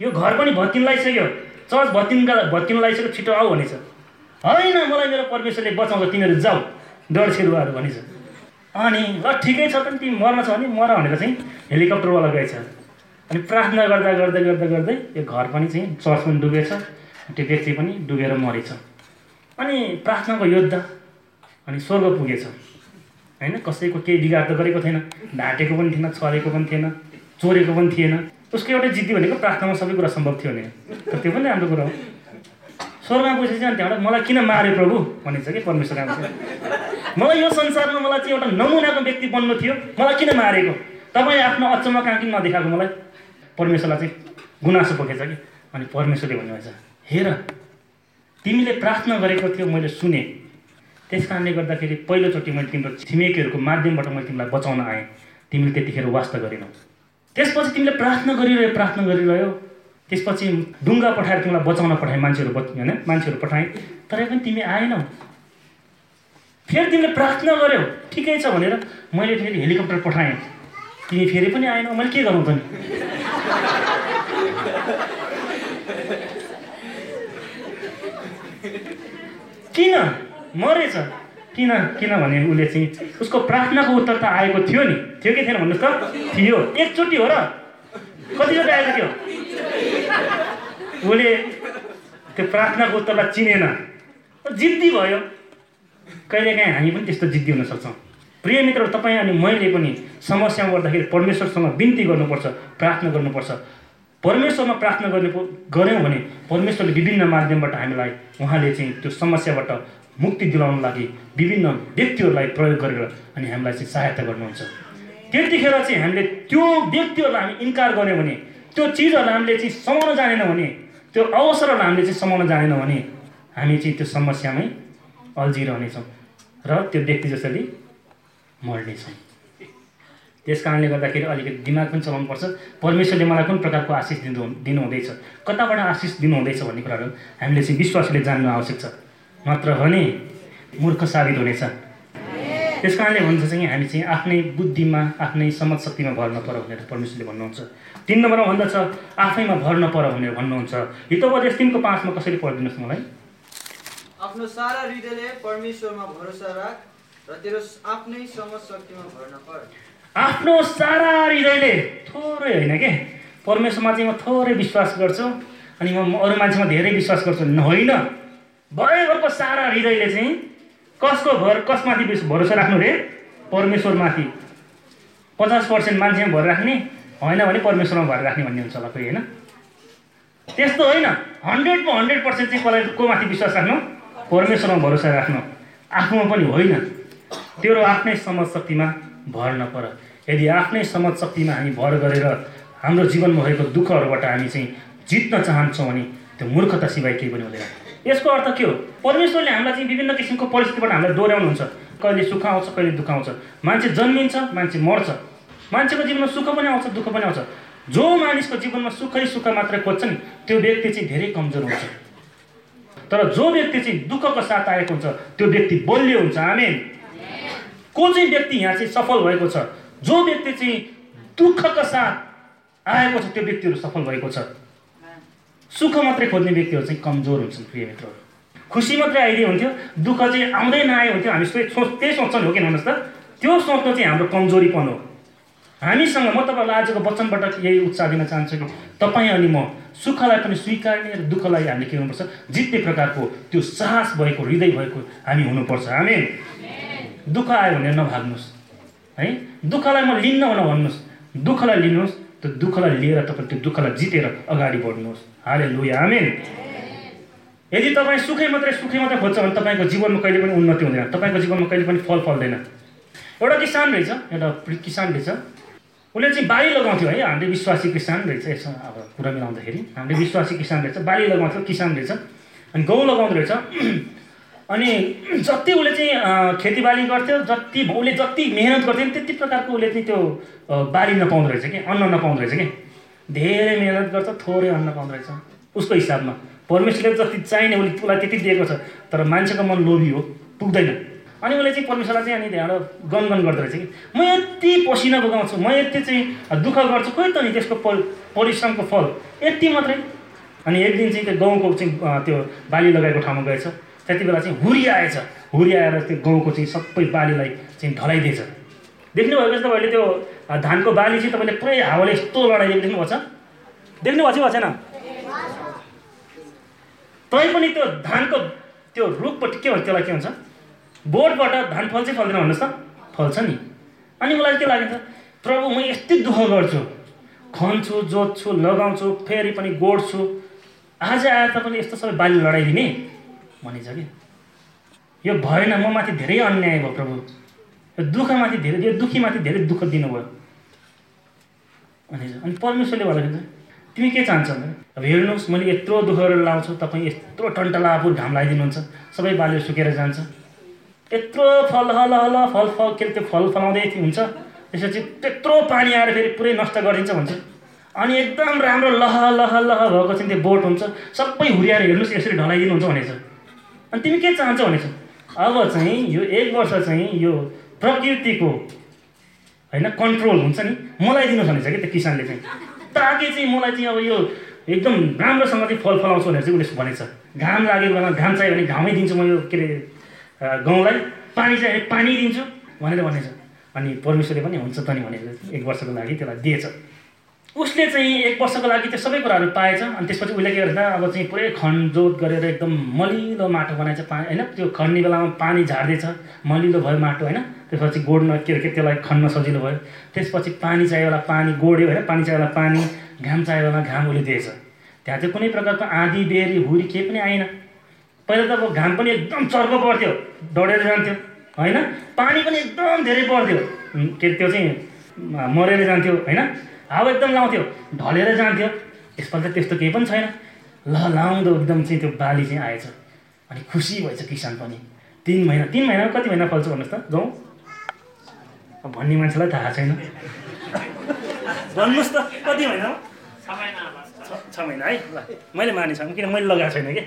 यो घर पनि भत्किन लगाइसक्यो चर्च भत्किन भत्किन लगाइसक्यो छिटो आऊ भनेछ। होइन मलाई मेरो परमेश्वरले बचाउँछ तिमीहरू जाऊ। डर सेरुवाहरू भनेछ अनि ल ठिकै छ त तिमी मर्न छ भने मर भनेर चाहिँ हेलिकप्टरवाला गएछ। अनि प्रार्थना गर्दा गर्दा गर्दा गर्दै यो घर पनि चाहिँ चर्च पनि डुबेछ त्यो व्यक्ति पनि डुबेर मरेछ। अनि प्रार्थनाको योद्धा अनि स्वर्ग पुगेछ। होइन कसैको केही बिगार त गरेको थिएन ढाँटेको पनि थिएन छरेको पनि थिएन चोरेको पनि थिएन। उसको एउटै जिद्दी भनेको प्रार्थनामा सबै कुरा सम्भव थियो भने तर त्यो पनि राम्रो कुरा हो। स्वर्गमा पुगेपछि अनि त्यहाँबाट मलाई किन मार्यो प्रभु? भनेछ कि परमेश्वर आएको मलाई यो संसारमा मलाई चाहिँ एउटा नमुनाको व्यक्ति बन्नु थियो। मलाई किन मारेको? तपाईँ आफ्नो अचम्म काम किन नदेखाएको मलाई। परमेश्वरलाई चाहिँ गुनासो पोखेछ कि? अनि परमेश्वरले भन्नुभएछ हेर तिमीले प्रार्थना गरेको थियो मैले सुने। त्यस कारणले गर्दाखेरि पहिलोचोटि मैले तिम्रो छिमेकीहरूको माध्यमबाट मैले तिमीलाई बचाउन आएँ। तिमीले त्यतिखेर वास्ता गरेनौ। त्यसपछि तिमीले प्रार्थना गरिरह्यो प्रार्थना गरिरह्यो। त्यसपछि डुङ्गा पठाएर तिमीलाई बचाउन पठाएँ मान्छेहरू होइन मान्छेहरू पठाएँ। तरै पनि तिमी आएनौ। फेरि तिमीले प्रार्थना गर्यौ। ठिकै छ भनेर मैले फेरि हेलिकप्टर पठाएँ। तिमी फेरि पनि आएनौ मैले के गरौँ त नि किन? मरेछ। किन? किनभने उसले चाहिँ उसको प्रार्थनाको उत्तर त आएको थियो नि। थियो कि थिएन भन्नुहोस् त? थियो। एकचोटि हो र। कतिचोटि आएको थियो? उसले त्यो प्रार्थनाको उत्तरलाई चिनेन। जिद्दी भयो। कहिलेकाहीँ हामी पनि त्यस्तो जिद्दी हुन सक्छौँ प्रिय मित्र तपाईँ अनि मैले पनि समस्यामा पर्दाखेरि परमेश्वरसँग बिन्ती गर्नुपर्छ प्रार्थना गर्नुपर्छ। परमेश्वरमा प्रार्थना गर्ने गऱ्यौँ भने परमेश्वरले विभिन्न माध्यमबाट हामीलाई उहाँले चाहिँ त्यो समस्याबाट मुक्ति दिलाउनु लागि विभिन्न व्यक्तिहरूलाई प्रयोग गरेर अनि हामीलाई चाहिँ सहायता गर्नुहुन्छ। त्यतिखेर चाहिँ हामीले त्यो व्यक्तिहरूलाई हामी इन्कार गऱ्यौँ भने त्यो चिजहरूलाई हामीले चाहिँ समाउन जानेन भने त्यो अवसरहरूलाई हामीले चाहिँ समाउन जानेन भने हामी चाहिँ त्यो समस्यामै अल्झिरहनेछौँ। र त्यो व्यक्ति जसरी मर्नेछौँ त्यस कारणले गर्दाखेरि अलिकति दिमाग पनि चलाउनुपर्छ परमेश्वरले मलाई कुन प्रकारको आशिष दिनु दिनुहुँदैछ? कताबाट आशिष दिनुहुँदैछ भन्ने कुराहरू हामीले चाहिँ विश्वासले जान्नु आवश्यक छ। नत्र भने मूर्ख साबित हुनेछ। त्यस कारणले भन्छ चाहिँ हामी चाहिँ आफ्नै बुद्धिमा आफ्नै समझ शक्तिमा भर नपर भनेर परमेश्वरले भन्नुहुन्छ। तिन नम्बरमा भन्दछ आफैमा भर नपर भनेर भन्नुहुन्छ। हितोपदेश तिनको पाँचमा कसरी पढिदिनुहोस् मलाई? आफ्नो सारा हृदयले परमेश्वरमा भरोसा राख। आफ्नै सारा हृदयले थोरै होइन के? परमेश्वरमा चाहिँ म थोरै विश्वास गर्छु अनि म अरू मान्छेमा धेरै विश्वास गर्छु। होइन। भयभरको सारा हृदयले चाहिँ कसको भर कसमाथि भरोसा राख्नु रे? परमेश्वरमाथि पचास पर्सेन्ट मान्छेमा भर राख्ने होइन भने परमेश्वरमा भर राख्ने भन्ने हुन्छ होला कोही होइन? त्यस्तो होइन। हन्ड्रेडमा हन्ड्रेड पर्सेन्ट चाहिँ कसलाई को माथि विश्वास राख्नु? परमेश्वरमा भरोसा राख्नु। आफूमा पनि होइन। तेरो आफ्नै समझ शक्तिमा भर नपर। यदि आफ्नै समझ शक्तिमा हामी भर गरेर हाम्रो जीवनमा भएको दुःखहरूबाट हामी चाहिँ जित्न चाहन्छौँ भने त्यो मूर्खता सिवाय केही पनि हुँदैन। यसको अर्थ के हो? परमेश्वरले हामीलाई चाहिँ विभिन्न किसिमको परिस्थितिबाट हामीलाई डोर्याउनुहुन्छ। कहिले सुख आउँछ कहिले दुःख आउँछ। मान्छे जन्मिन्छ मान्छे मर्छ। मान्छेको जीवनमा सुख पनि आउँछ दुःख पनि आउँछ। जो मानिसको जीवनमा सुखै सुख मात्रै खोज्छ नि त्यो व्यक्ति चाहिँ धेरै कमजोर हुन्छ। तर जो व्यक्ति चाहिँ दुःखको साथ आएको हुन्छ त्यो व्यक्ति बलियो हुन्छ। आमेन। को चाहिँ व्यक्ति यहाँ चाहिँ सफल भएको छ? जो व्यक्ति चाहिँ दुःखका साथ आएको छ त्यो व्यक्तिहरू सफल भएको छ। सुख मात्रै खोज्ने व्यक्तिहरू चाहिँ कमजोर हुन्छन् प्रिय मित्रहरू खुसी मात्रै आइदियो हुन्थ्यो दुःख चाहिँ आउँदै नआयो हुन्थ्यो। हामी सोच त्यही सोच्छौँ हो कि भन्नुहोस् त? त्यो सोच्नु चाहिँ हाम्रो कमजोरीपन हो। हामीसँग म तपाईँहरूलाई आजको वचनबाट यही उत्साह दिन चाहन्छु कि तपाईँ अनि म सुखलाई पनि स्वीकार्ने र दुःखलाई हामीले के गर्नुपर्छ जित्ने प्रकारको त्यो साहस भएको हृदय भएको हामी हुनुपर्छ। हामी दुःख आयो भने नभाग्नुहोस्। है? दुःखलाई म लिन्न भनेर भन्नुहोस्। दुःखलाई लिनुहोस् त्यो दुःखलाई लिएर तपाईँ त्यो दुःखलाई जितेर अगाडि बढ्नुहोस्। हाले लुया आमेन। यदि तपाईँ सुखै मात्रै सुखै मात्रै खोज्छ भने तपाईँको जीवनमा कहिले पनि उन्नति हुँदैन। तपाईँको जीवनमा कहिले पनि फल फल्दैन। एउटा किसान रहेछ एउटा किसान रहेछ। उसले चाहिँ बाली लगाउँथ्यो है? हामीले विश्वासी किसान रहेछ। यसो अब कुरा मिलाउँदाखेरि। हामीले विश्वासी किसान रहेछ बाली लगाउँथ्यो किसान रहेछ। अनि गहुँ लगाउँदो रहेछ। अनि जति उसले चाहिँ खेतीबाली गर्थ्यो जति उसले जति मेहनत गर्थ्यो त्यति प्रकारको उसले चाहिँ त्यो बाली नपाउँदो रहेछ कि अन्न नपाउँदो रहेछ कि। धेरै मेहनत गर्छ थोरै अन्न पाउँदो रहेछ। उसको हिसाबमा। परमेश्वरले जति चाहिने उसले उसलाई त्यति दिएको छ तर मान्छेको मन लोभी हो पुग्दैन। अनि उसले चाहिँ परमेश्वरलाई चाहिँ अनि त्यहाँबाट गनगन गर्दो रहेछ कि। म यति पसिना बगाउँछु म यति चाहिँ दुःख गर्छु खोइ त नि त्यसको परिश्रमको फल। यति मात्रै। अनि एक दिन चाहिँ त्यो गाउँको चाहिँ त्यो बाली लगाएको ठाउँमा गएछ। त्यति बेला चाहिँ हुरी आएछ हुरी आएर त्यो गाउँको चाहिँ सबै बालीलाई चाहिँ ढलाइदिएछ। देख्नुभएको छ तपाईँले त्यो धानको बाली चाहिँ तपाईँले पुरै हावाले यस्तो लडाइदिएको देख्नुभएको छ? देख्नुभएको छ छैन? तै पनि त्यो धानको त्यो रुखपट्टि के भन्छ त्यसलाई के भन्छ बोटबाट धान फल्छ फल्दैन भन्नुहोस् त। फल्छ नि। अनि मलाई के लाग्छ प्रभु म यस्तै दुःख गर्छु। खन्छु जोत्छु लगाउँछु फेरि पनि गोड्छु। आज आएर तपाईँले यस्तो सबै बाली लडाइदिने? भनिन्छ कि? यो भएन म माथि धेरै अन्याय भयो प्रभु। यो दुःखमाथि धेरै यो दुःखीमाथि धेरै दुःख दिनुभयो। भनिन्छ अनि परमेश्वरले भन्दाखेरि तिमी के चाहन्छौ? अब हेर्नुहोस् मैले यत्रो दुःख गरेर लाउँछु तपाईँ यत्रो टन्टलापुर घाम लगाइदिनुहुन्छ सबै बाली सुकेर जान्छ। यत्रो फल हल हल फल फल के त्यो फल फलाउँदै हुन्छ त्यसपछि त्यत्रो पानी आएर फेरि पुरै नष्ट गरिदिन्छ भन्छ। अनि एकदम राम्रो लह लह लह भएको चाहिँ त्यो बोट हुन्छ सबै हुर्याएर हेर्नुहोस् यसरी ढलाइदिनुहुन्छ भनेछ। अनि तिमी के चाहन्छौ भनेछ? अब चाहिँ यो एक वर्ष चाहिँ यो प्रकृतिको होइन कन्ट्रोल हुन्छ नि मलाई दिनुहोस् भनेछ कि त्यो किसानले चाहिँ। ताकि चाहिँ मलाई चाहिँ अब यो एकदम राम्रोसँग चाहिँ फल फलाउँछु भनेर चाहिँ उसले भनेछ। घाम लागेको बेलामा घाम चाहियो भने घामै दिन्छु म यो के अरे गाउँलाई। पानी चाहिँ पानी दिन्छु भनेर भनेछ। अनि परमेश्वरले पनि हुन्छ त नि भनेर एक वर्षको लागि त्यसलाई दिएछ। उसले चाहिँ एक वर्षको लागि त्यो सबै कुराहरू पाएछ। अनि त्यसपछि उसले के गर्छ अब चाहिँ पुरै खनजोत गरेर एकदम मलिलो माटो बनाएछ पानी होइन? त्यो खन्ने बेलामा पानी झार्दैछ मलिलो भयो माटो होइन? त्यसपछि गोड्न के अरे त्यसलाई खन्न सजिलो भयो। त्यसपछि पानी चाहियो बेला पानी गोड्यो होइन? पानी चाहियो बेला पानी घाम चाहियो बेला घाम उसले दिएछ। त्यहाँ चाहिँ कुनै प्रकारको आँधी बेरी हुरी केही पनि आएन। पहिला त अब घाम पनि एकदम चर्को पर्थ्यो डढेर जान्थ्यो होइन? पानी पनि एकदम धेरै पर्थ्यो। के त्यो चाहिँ मरेर जान्थ्यो होइन? हावा एकदम लाउँथ्यो ढलेर जान्थ्यो। यसपल्ट त्यस्तो केही पनि छैन। ल लाउँदो एकदम चाहिँ त्यो बाली चाहिँ आएछ। अनि खुसी भएछ किसान पनि। तिन महिना तिन महिना कति महिना फल्छ भन्नुहोस् त? गहुँ भन्ने मान्छेलाई थाहा छैन। भन्नुहोस् त कति महिना? छ महिना है? ल मैले मानेछु किन मैले लगाएको छैन कि?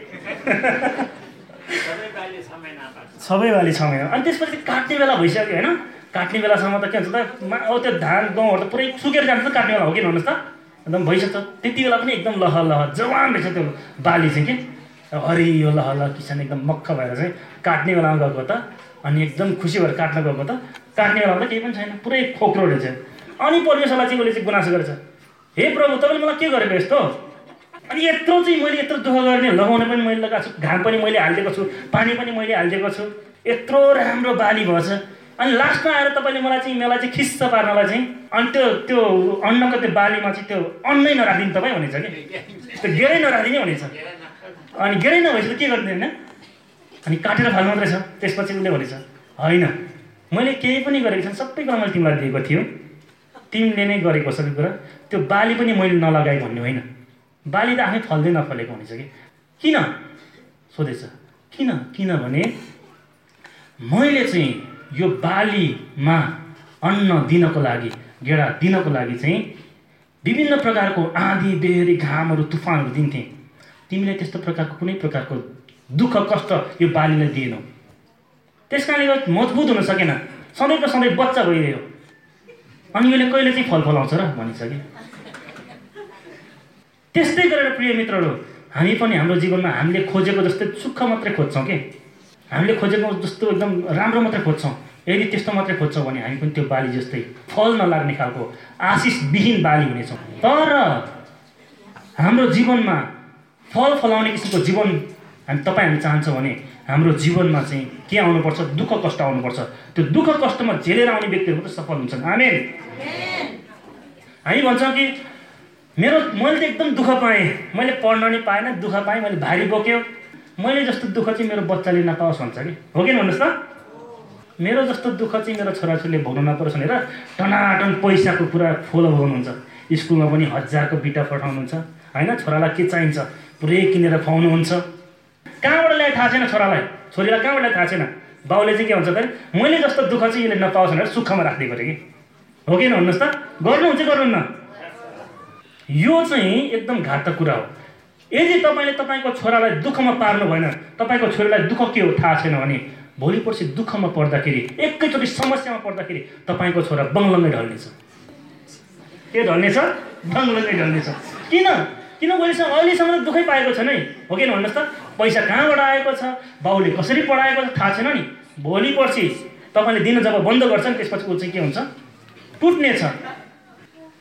सबै बाली छ महिना। अनि त्यसपछि काट्ने बेला भइसक्यो होइन? काट्ने बेलासम्म त के हुन्छ त अब त्यो धान गहुँहरू त पुरै सुकेर जान्छ त काट्ने बेला हो कि भन्नुहोस् त एकदम भइसक्छ। त्यति बेला पनि एकदम लह लह जवान रहेछ त्यो बाली चाहिँ कि? हरियो लह लह किसान एकदम मक्ख भएर चाहिँ काट्ने बेलामा गएको त अनि एकदम खुसी भएर काट्न गएको त। काट्ने बेलामा त केही पनि छैन पुरै खोक्रो रहेछ। अनि परमेश्वरलाई चाहिँ उसले चाहिँ गुनासो गरेछ। हे प्रभु तपाईँले मलाई के गरेको यस्तो? अनि यत्रो चाहिँ मैले यत्रो दुःख गर्ने लगाउने पनि मैले लगाएको छु घाम पनि मैले हालिदिएको छु पानी पनि मैले हालिदिएको छु। यत्रो राम्रो बाली भएछ। अनि लास्टमा आएर तपाईँले मलाई चाहिँ मलाई चाहिँ खिस्स पार्नलाई चाहिँ अनि त्यो त्यो अन्नको त्यो बालीमा चाहिँ त्यो अन्नै नराखिदिनु तपाईँ भनेछ कि? त्यो गेरै नराखिदिने भनेछ। अनि गेरै नभएपछि त के गरिदिनु होइन अनि काटेर फाल्नु मात्रै छ त्यसपछि उसले भनेछ होइन मैले केही पनि गरेको छैन। सबै कुरा मैले तिमीलाई दिएको थियो। तिमीले नै गरेको सबै कुरा। त्यो बाली पनि मैले नलगाएँ भन्ने होइन। बाली त आफै फल्दै नफलेको भनेछ कि? किन? सोधेछ किन? किनभने मैले चाहिँ यो बालीमा अन्न दिनको लागि गेडा दिनको लागि चाहिँ विभिन्न प्रकारको आँधी बेहरी घामहरू तुफानहरू दिन्थेँ। तिमीले त्यस्तो प्रकारको कुनै प्रकारको दुःख कष्ट यो बालीलाई दिएनौ। त्यस कारणले मजबुत हुन सकेन। सधैँको सधैँ बच्चा भइरह्यो। अनि यसले कहिले चाहिँ फल फलाउँछ र भनिन्छ कि त्यस्तै गरेर प्रिय मित्रहरू हामी पनि हाम्रो जीवनमा हामीले खोजेको जस्तै सुख मात्रै खोज्छौँ कि? हामीले खोजेको जस्तो एकदम राम्रो मात्रै खोज्छौँ। यदि त्यस्तो मात्रै खोज्छौँ भने हामी पनि त्यो बाली जस्तै फल नलाग्ने खालको आशिषविहीन बाली हुनेछौँ। तर हाम्रो जीवनमा फल फलाउने किसिमको जीवन हामी तपाईँ हामी चाहन्छौँ भने हाम्रो जीवनमा चाहिँ के आउनुपर्छ? दुःख कष्ट आउनुपर्छ। त्यो दुःख कष्टमा झेलेर आउने व्यक्तिहरू मात्रै सफल हुन्छन्। आमेन। हामी भन्छौँ कि मेरो मैले त एकदम दुःख पाएँ। मैले पढ्न नि पाएन दुःख पाएँ मैले भारी बोक्यो। मैले जस्तो दुःख चाहिँ मेरो बच्चाले नपाओस् भन्छ कि। हो कि भन्नुहोस् त? मेरो जस्तो दुःख चाहिँ मेरो छोराछोरीले भोग्नु नपरोस् भनेर टनाटन पैसाको पुरा फोलो भोग्नुहुन्छ स्कुलमा पनि हजारको बिटा पठाउनुहुन्छ। होइन? छोरालाई के चाहिन्छ? पुरै किनेर खुवाउनुहुन्छ। कहाँबाट ल्याए थाहा छैन छोरालाई? छोरीलाई कहाँबाट थाहा छैन? बाउले चाहिँ के भन्छ त मैले जस्तो दुःख चाहिँ यसले नपाओस् भनेर सुखमा राखिदिएको अरे कि। हो कि भन्नुहोस् त गर्नुहुन्छ गर्नुहुन्न। यो चाहिँ एकदम घातक कुरा हो। यदि तपाईँले तपाईँको छोरालाई दुःखमा पार्नु भएन तपाईँको छोरीलाई दुःख के हो? थाहा छैन भने। भोलि पर्सि दुःखमा पर्दाखेरि एकैचोटि समस्यामा पर्दाखेरि तपाईँको छोरा बङ्गलङ्गै ढल्नेछ। के ढल्नेछ? बङ्गलङ्गै ढल्नेछ। किन? किन अहिलेसम्म अहिलेसम्म दुःखै पाएको छैन है? हो कि भन्नुहोस् त पैसा कहाँबाट आएको छ? बाउले कसरी पढाएको छ? थाहा छैन नि। भोलि पर्सि तपाईँले दिन जब बन्द गर्छ नि त्यसपछि ऊ चाहिँ के हुन्छ? टुट्नेछ।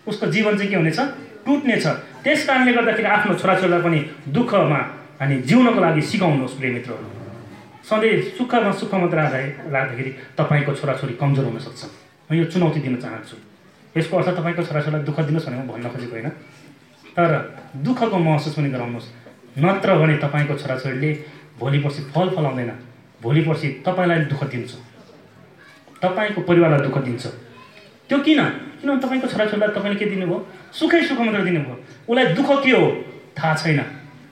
उसको जीवन चाहिँ के हुनेछ? टुट्नेछ। त्यस कारणले गर्दाखेरि आफ्नो छोराछोरीलाई पनि दुःखमा अनि जिउनको लागि सिकाउनुहोस् प्रिय मित्रहरू। सधैँ सुखमा सुख मात्र राख्दा राख्दाखेरि तपाईँको छोराछोरी कमजोर हुनसक्छ म यो चुनौती दिन चाहन्छु। यसको अर्थ तपाईँको छोराछोरीलाई दुःख दिनुहोस् भनेर म भन्न खोजेको होइन। तर दुःखको महसुस पनि गराउनुहोस्। नत्र भने तपाईँको छोराछोरीले भोलि पर्सि फल फलाउँदैन। भोलि पर्सि तपाईँलाई दुःख दिन्छ। तपाईँको परिवारलाई दुःख दिन्छ। त्यो किन? किनभने तपाईँको छोराछोरीलाई तपाईँले के दिनुभयो? सुखै सुख मात्र दिनुभयो। उसलाई दुःख के हो? थाहा छैन।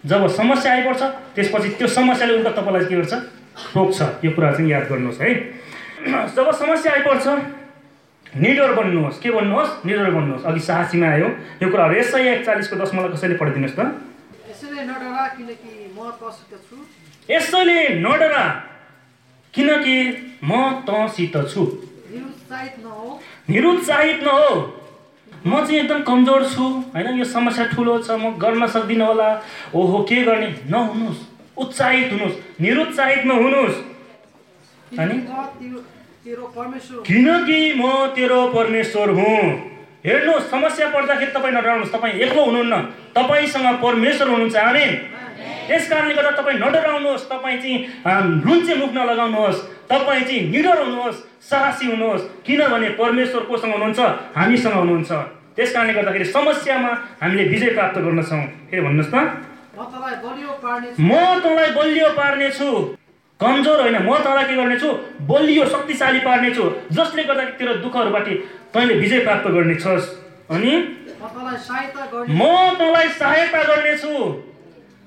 जब समस्या आइपर्छ त्यसपछि त्यो समस्याले उल्टा तपाईँलाई के गर्छ? टोक्छ यो कुरा चाहिँ याद गर्नुहोस् है। जब समस्या आइपर्छ निडर बन्नुहोस्। के भन्नुहोस् निडर बन्नुहोस्। अघि साहसीमा आयो। यो कुराहरू यसै एकचालिसको दस मलाई कसैले पढिदिनुहोस् त। यसैले नडरा किनकि म तसित छु। यसैले नडरा किनकि म तँसित छु। निरुत्साहित नहो। निरुत्साहित नहो। म चाहिँ एकदम कमजोर छु। होइन यो समस्या ठुलो छ म गर्न सक्दिनँ होला। ओहो के गर्ने? नहुनुहोस्। उत्साहित हुनुहोस्। निरुत्साहित नहुनुहोस्। अनि? किनकि म तेरो परमेश्वर हुँ। हेर्नुहोस् समस्या पर्दाखेरि तपाईँ नडराउनुहोस्। तपाईँ एक्लो हुनुहुन्न। तपाईँसँग परमेश्वर हुनुहुन्छ। आमेन। त्यस कारणले गर्दा तपाईँ नडराउनुहोस् तपाईँ चाहिँ लुन्चे मुख नलगाउनुहोस् तपाईँ चाहिँ निडर हुनुहोस् साहसी हुनुहोस् किनभने परमेश्वर कोसँग हुनुहुन्छ हामीसँग हुनुहुन्छ। त्यस कारणले गर्दाखेरि समस्यामा हामीले विजय प्राप्त गर्नेछौँ फेरि भन्नुहोस् त। म तँलाई बलियो पार्नेछु। कमजोर होइन म तँलाई के गर्नेछु? बलियो शक्तिशाली पार्नेछु। जसले गर्दाखेरि तेरो दुःखहरूबाट तैँले विजय प्राप्त गर्नेछस्। अनि? म तँलाई सहायता गर्नेछु।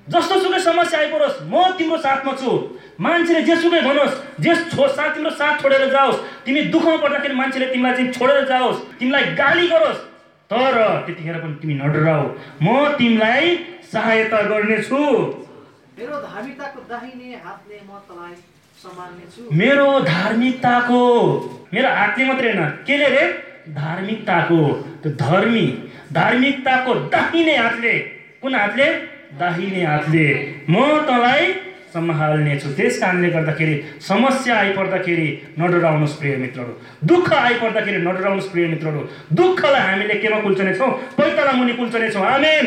जस्तो सुकै समस्या आइपरोस् म तिम्रो साथमा छु। मान्छेले जेसुकै भनोस् जे छो साथ तिम्रो साथ छोडेर जाओस् तिमी दुःखमा पर्दाखेरि मान्छेले तिमीलाई चाहिँ छोडेर जाओस् तिमीलाई गाली गरोस्। तर त्यतिखेर पनि तिमी नडराऊ म तिमीलाई सहायता गर्नेछु। मेरो धार्मिकताको दाहिने हातले म तँलाई मेरो धार्मिकताको मेरो हातले मात्रै होइन केले रे? धार्मिकताको त्यो धर्मी धार्मिकताको दाहिने हातले कुन हातले? दाहिने हातले म तँलाई सम्हाल्नेछु। त्यस कारणले गर्दाखेरि समस्या आइपर्दाखेरि नडराउनुहोस् प्रिय मित्रहरू। दुःख आइपर्दाखेरि नडराउनुहोस् प्रिय मित्रहरू। दुःखलाई हामीले केमा कुल्चनेछौँ? पैताला मुनि कुल्चनेछौँ। आमेन।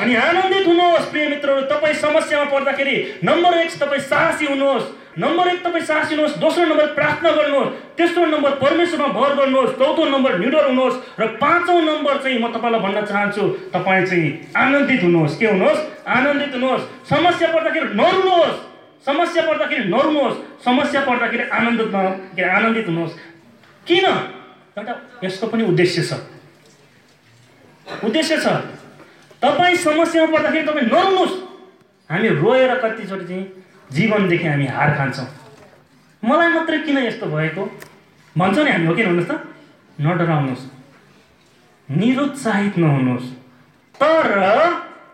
अनि आनन्दित हुनुहोस् प्रिय मित्रहरू। तपाईँ समस्यामा पर्दाखेरि नम्बर एक तपाईँ साहसी हुनुहोस्। नम्बर एक तपाईँ साहसी हुनुहोस् दोस्रो नम्बर प्रार्थना गर्नुहोस् तेस्रो नम्बर परमेश्वरमा भर गर्नुहोस् चौथो नम्बर निडर हुनुहोस् र पाँचौँ नम्बर चाहिँ म तपाईँलाई भन्न चाहन्छु तपाईँ चाहिँ आनन्दित हुनुहोस्। के हुनुहोस्? आनन्दित हुनुहोस्। समस्या पर्दाखेरि नरुनुहोस्। समस्या पर्दाखेरि नरुनुहोस्। समस्या पर्दाखेरि आनन्दित न आनन्दित हुनुहोस्। किन? एउटा यसको पनि उद्देश्य छ। उद्देश्य छ। तपाईँ समस्यामा पर्दाखेरि तपाईँ नरुनुहोस्। हामी रोएर कतिचोटि चाहिँ जीवनदेखि हामी हार खान्छौँ। मलाई मात्रै किन यस्तो भएको? भन्छौँ नि हामी हो किन भन्नुहोस् त? नडराउनुहोस्। निरुत्साहित नहुनुहोस्। तर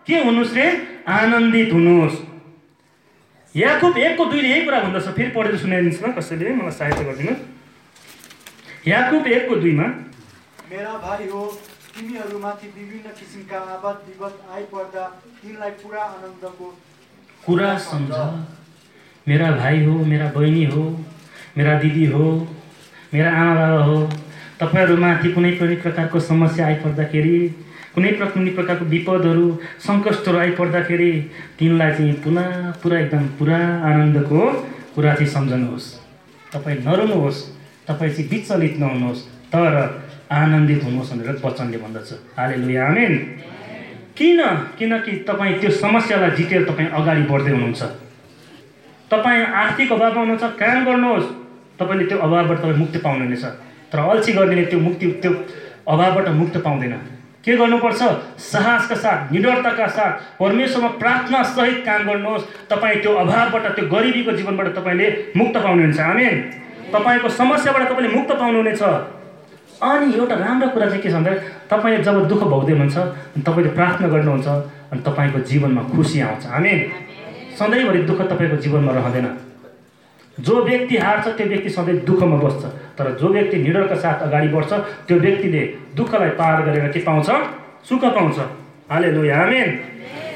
के हुनुहोस् रे? आनन्दित हुनुहोस्। याकुब एकको दुईले यही कुरा भन्दछ फेरि पढेर सुनाइदिनुहोस् न कसैले। मलाई सहायता गरिदिनुहोस् याकुब एकको दुईमा मेरा भाइ हो तिमीहरूमाथि विभिन्न किसिमका आपद विपद आइपर्दा तिनलाई पुरा आनन्दको कुरा सम्झ। मेरा भाइ हो मेरा बहिनी हो मेरा दिदी हो मेरा आमा बाबा हो तपाईँहरूमाथि कुनै पनि प्रकारको समस्या आइपर्दाखेरि कुनै कुनै प्रकारको विपदहरू सङ्कष्टहरू आइपर्दाखेरि तिनलाई चाहिँ पुनः पुरा एकदम पुरा आनन्दको कुरा चाहिँ सम्झनुहोस्। तपाईँ नरुनुहोस् तपाईँ चाहिँ विचलित नहुनुहोस् तर आनन्दित हुनुहोस् भनेर वचनले भन्दछ। हाले लुया आमेन। किन? किनकि तपाईँ त्यो समस्यालाई जितेर तपाईँ अगाडि बढ्दै हुनुहुन्छ। तपाईँ आर्थिक अभावमा हुनुहुन्छ काम गर्नुहोस्। तपाईँले त्यो अभावबाट तपाईँ मुक्ति पाउनुहुनेछ तर अल्छी गरिदिने त्यो मुक्ति त्यो अभावबाट मुक्त पाउँदैन। के गर्नुपर्छ? साहसका साथ निडरताका साथ परमेश्वरमा प्रार्थना सहित काम गर्नुहोस्। तपाईँ त्यो अभावबाट त्यो गरिबीको जीवनबाट तपाईँले मुक्त पाउनुहुन्छ आमेन। तपाईँको समस्याबाट तपाईँले मुक्त पाउनुहुनेछ अनि एउटा राम्रो कुरा चाहिँ के छ भन्दा तपाईँले जब दुःख भोग्दै हुनुहुन्छ तपाईँले प्रार्थना गर्नुहुन्छ अनि तपाईँको जीवनमा खुसी आउँछ। आमेन। सधैँभरि दुःख तपाईँको जीवनमा रहँदैन। जो व्यक्ति हार्छ त्यो व्यक्ति सधैँ दुःखमा बस्छ। तर जो व्यक्ति निडरका साथ अगाडि बढ्छ त्यो व्यक्तिले दुःखलाई पार गरेर के पाउँछ? सुख पाउँछ। हाले लु आमेन।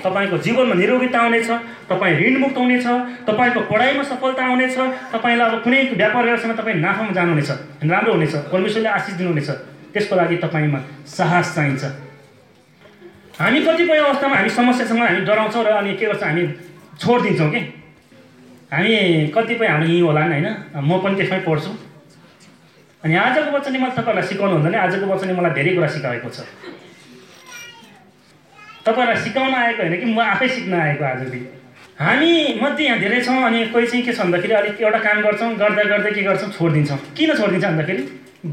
तपाईँको जीवनमा निरोगिता आउनेछ तपाईँ ऋणमुक्त हुनेछ तपाईँको पढाइमा सफलता आउनेछ तपाईँलाई अब कुनै व्यापार व्यवसायमा तपाईँ नाफामा जानुहुनेछ राम्रो हुनेछ परमेश्वरले आशिष दिनुहुनेछ। त्यसको लागि तपाईँमा साहस चाहिन्छ। हामी कतिपय अवस्थामा हामी समस्यासँग हामी डराउँछौँ र अनि के गर्छ? हामी छोडिदिन्छौँ कि? हामी कतिपय हाम्रो यहीँ होला नि होइन? म पनि त्यसमै पढ्छु। अनि आजको वचनले मलाई तपाईँहरूलाई सिकाउनु हुँदैन। आजको वचनले मलाई धेरै कुरा सिकाएको छ। तपाईँहरूलाई सिकाउन आएको होइन कि? म आफै सिक्न आएको आजदेखि हामी मध्ये यहाँ धेरै छौँ अनि कोही चाहिँ के छ भन्दाखेरि अलिक एउटा काम गर्छौँ गर्दा गर्दै के गर्छौँ? छोडिदिन्छौँ। किन छोडिदिन्छ भन्दाखेरि?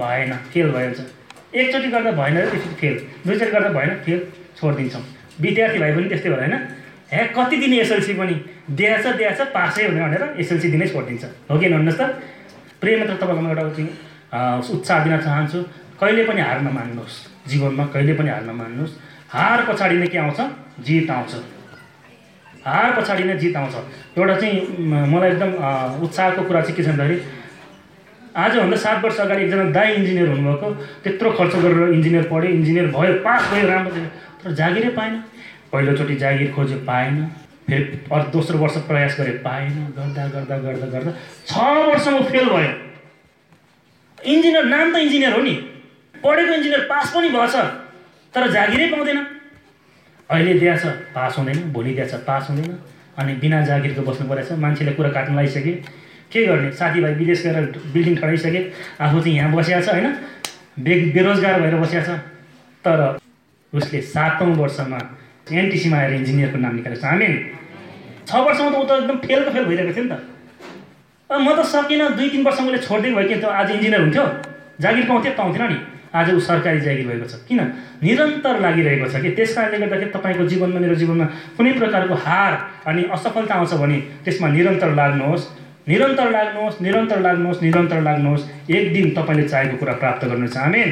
भएन। फेल भइहाल्छ एकचोटि गर्दा भएन फेल। दुईचोटि गर्दा भएन फेल। छोडिदिन्छौँ। विद्यार्थी भाइ पनि त्यस्तै भयो होइन? हे कति दिने एसएलसी पनि? दिएछ दिएछ पासै हुने भनेर एसएलसी दिनै छोडिदिन्छ। हो कि भन्नुहोस् त? प्रिय मित्र तपाईँलाई म एउटा उत्साह दिन चाहन्छु। कहिले पनि हार नमान्नुहोस् जीवनमा कहिले पनि हार नमान्नुहोस् हार पछाडि नै के आउँछ? जित आउँछ। हार पछाडि नै जित आउँछ। एउटा चाहिँ मलाई एकदम उत्साहको कुरा चाहिँ के छ भन्दाखेरि आजभन्दा सात वर्ष अगाडि एकजना दाई इन्जिनियर हुनुभएको। त्यत्रो खर्च गरेर इन्जिनियर पढ्यो। इन्जिनियर भयो पास भयो राम्रो तर जागिरै पाएन। पहिलोचोटि जागिर खोज्यो पाएन फेरि अर्को दोस्रो वर्ष प्रयास गरे पाएन गर्दा गर्दा गर्दा गर्दा छ वर्षमा फेल भयो। इन्जिनियर नाम त इन्जिनियर हो नि। पढेको इन्जिनियर पास पनि भएछ तर जागिरै पाउँदैन। अहिले दिएछ पास हुँदैन भोलि दिएछ पास हुँदैन। अनि बिना जागिरको बस्नु परेछ मान्छेले कुरा काट्नु लगाइसके के गर्ने? साथीभाइ विदेश गएर बिल्डिङ खडाइसके आफू चाहिँ यहाँ बसिया छ होइन? बे बेरोजगार भएर बसिया छ। तर उसले सातौँ वर्षमा एनटिसीमा आएर इन्जिनियरको नाम निकालेको छ। आमेन। छ वर्षमा त ऊ त एकदम फेलको फेल भइरहेको थियो नि त। म त सकिनँ दुई तिन वर्ष मैले छोडिदिएको भए के त आज इन्जिनियर हुन्थ्यो। जागिर पाउँथ्यो पाउँथेन नि। आज ऊ सरकारी जागिर भएको छ। किन? निरन्तर लागिरहेको छ कि? त्यस कारणले गर्दाखेरि तपाईँको जीवनमा मेरो जीवनमा कुनै प्रकारको हार अनि असफलता आउँछ भने त्यसमा निरन्तर लाग्नुहोस्। निरन्तर लाग्नुहोस् निरन्तर लाग्नुहोस् निरन्तर लाग्नुहोस्। एक दिन तपाईँले चाहेको कुरा प्राप्त गर्नुहुन्छ आमेन।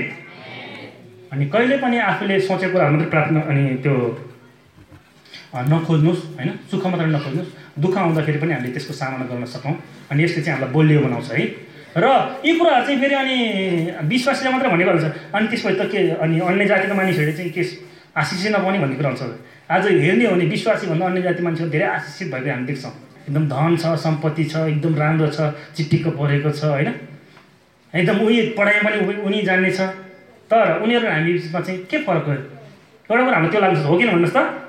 अनि कहिले पनि आफूले सोचेको कुराहरू मात्रै प्राप्त अनि त्यो नखोज्नुहोस् होइन? सुख मात्र नखोज्नुहोस्। दुःख आउँदाखेरि पनि हामीले त्यसको सामना गर्न सकौँ अनि यसले चाहिँ हामीलाई बलियो बनाउँछ है? र यी कुराहरू चाहिँ फेरि अनि विश्वासले मात्रै भनेको हुन्छ अनि त्यसपछि त के अनि अन्य जातिको मानिसहरूले चाहिँ के आशिषै नपाउने भन्ने कुरा हुन्छ। आज हेर्ने हो भने विश्वासी भन्दा अन्य जाति मान्छेहरू धेरै आशिषित भएको हामी देख्छौँ। एकदम धन छ सम्पत्ति छ एकदम राम्रो छ चिट्टिक्क परेको छ होइन? एकदम उही पढाइ पनि उनी जान्ने छ। तर उनीहरू हामी बिचमा चाहिँ के फरक हो एउटा कुरा हाम्रो त्यो लाग्छ हो किन भन्नुहोस् त?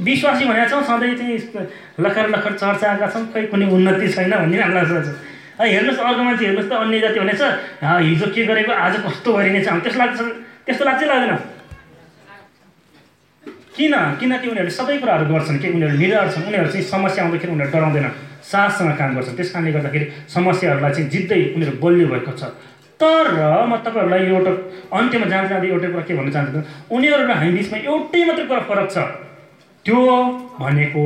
विश्वासी भनेका छौँ सधैँ चाहिँ लखर लखर चर्चाएका छौँ खै कुनै उन्नति छैन भन्ने हामीलाई लाग्छ अब हेर्नुहोस् अर्को मान्छे हेर्नुहोस् त अन्य जाति भनेछ "हा, हिजो के गरेको आज कस्तो गरिनेछ हामी त्यस्तो लाग्छ त्यस्तो लाग्छ लाग्दैन? किन? किनकि उनीहरूले सबै कुराहरू गर्छन् कि उनीहरू निडर छन् उनीहरू चाहिँ समस्या आउँदाखेरि उनीहरू डराउँदैन। साहससँग काम गर्छन्। त्यस कारणले गर्दाखेरि समस्याहरूलाई चाहिँ जित्दै उनीहरू बलियो भएको छ। तर म तपाईँहरूलाई एउटा अन्त्यमा जाँदा जाँदै एउटै कुरा के भन्न चाहन्छु उनीहरू र हामी बिचमा एउटै मात्रै कुरा फरक छ। त्यो भनेको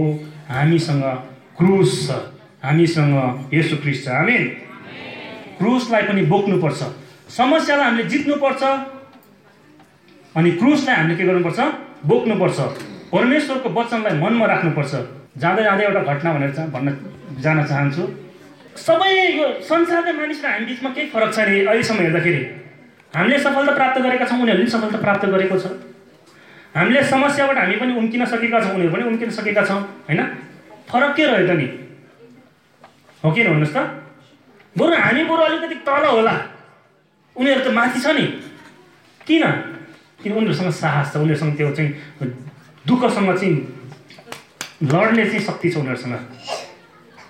हामीसँग क्रुस छ। हामीसँग यसु क्रिस्ट छ हामी क्रुसलाई पनि बोक्नुपर्छ। समस्यालाई हामीले जित्नुपर्छ अनि क्रुसलाई हामीले के गर्नुपर्छ? बोक्नुपर्छ। परमेश्वरको वचनलाई मनमा राख्नुपर्छ। जाँदै जाँदै एउटा घटना भनेर भन्न जान चाहन्छु। सबै यो संसारका मानिस हामी बिचमा केही फरक छैन। अहिलेसम्म हेर्दाखेरि। हामीले सफलता प्राप्त गरेका छौँ। उनीहरूले पनि सफलता प्राप्त गरेको छ। हामीले समस्याबाट हामी पनि उम्किन सकेका छौँ उनीहरू पनि उम्किन सकेका छौँ होइन? फरक के रह्यो त नि? हो कि भन्नुहोस् त? बरु हामी बरु अलिकति तल होला। उनीहरू त माथि छ नि। किन? किन उनीहरूसँग साहस छ? उनीहरूसँग त्यो चाहिँ दुःखसँग चाहिँ लड्ने चाहिँ शक्ति छ उनीहरूसँग।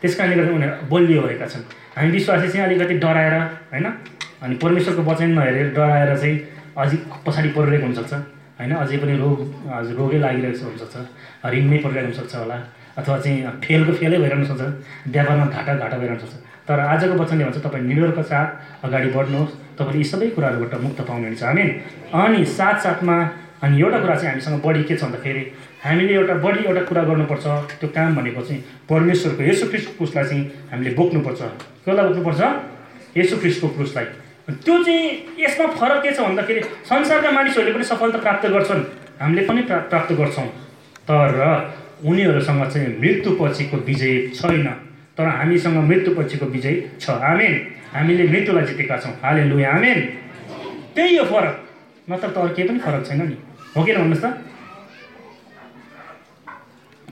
त्यस कारणले गर्दा उनीहरू बलियो भएका छन्। हामी विश्वासी चाहिँ अलिकति डराएर होइन? अनि परमेश्वरको वचन नहेरेर डराएर चाहिँ अझै पछाडि परिरहेको हुनसक्छ। होइन? अझै पनि रोग रोगै लागिरहेको हुनसक्छ। ऋणमै परिरहेको हुनसक्छ होला। अथवा चाहिँ फेलको फेलै भइरहनु सक्छ व्यापारमा घाटा घाटा भइरहनु सक्छ तर आजको वचनले भन्छ तपाईँ निडरको साथ अगाडि बढ्नुहोस्। तपाईँले यी सबै कुराहरूबाट मुक्त पाउनुहुन्छ हामी अनि साथसाथमा अनि एउटा कुरा चाहिँ हामीसँग बढी के छ भन्दाखेरि हामीले एउटा बढी एउटा कुरा गर्नुपर्छ। त्यो काम भनेको चाहिँ परमेश्वरको यसो ख्रिस्टको क्रुसलाई चाहिँ हामीले बोक्नुपर्छ। कसलाई बोक्नुपर्छ? यसो ख्रिस्टको क्रुसलाई। त्यो चाहिँ यसमा फरक के छ भन्दाखेरि संसारका मानिसहरूले पनि सफलता प्राप्त गर्छन्। हामीले पनि प्रा प्राप्त गर्छौँ। तर उनीहरूसँग चाहिँ मृत्यु पछिको विजय छैन। तर हामीसँग मृत्यु पछिको विजय छ। आमेन। हामीले मृत्युलाई जितेका छौँ। हाले लुया आमेन। त्यही हो फरक। नत्र त अरू केही पनि फरक छैन नि। हो कि भन्नुहोस् त?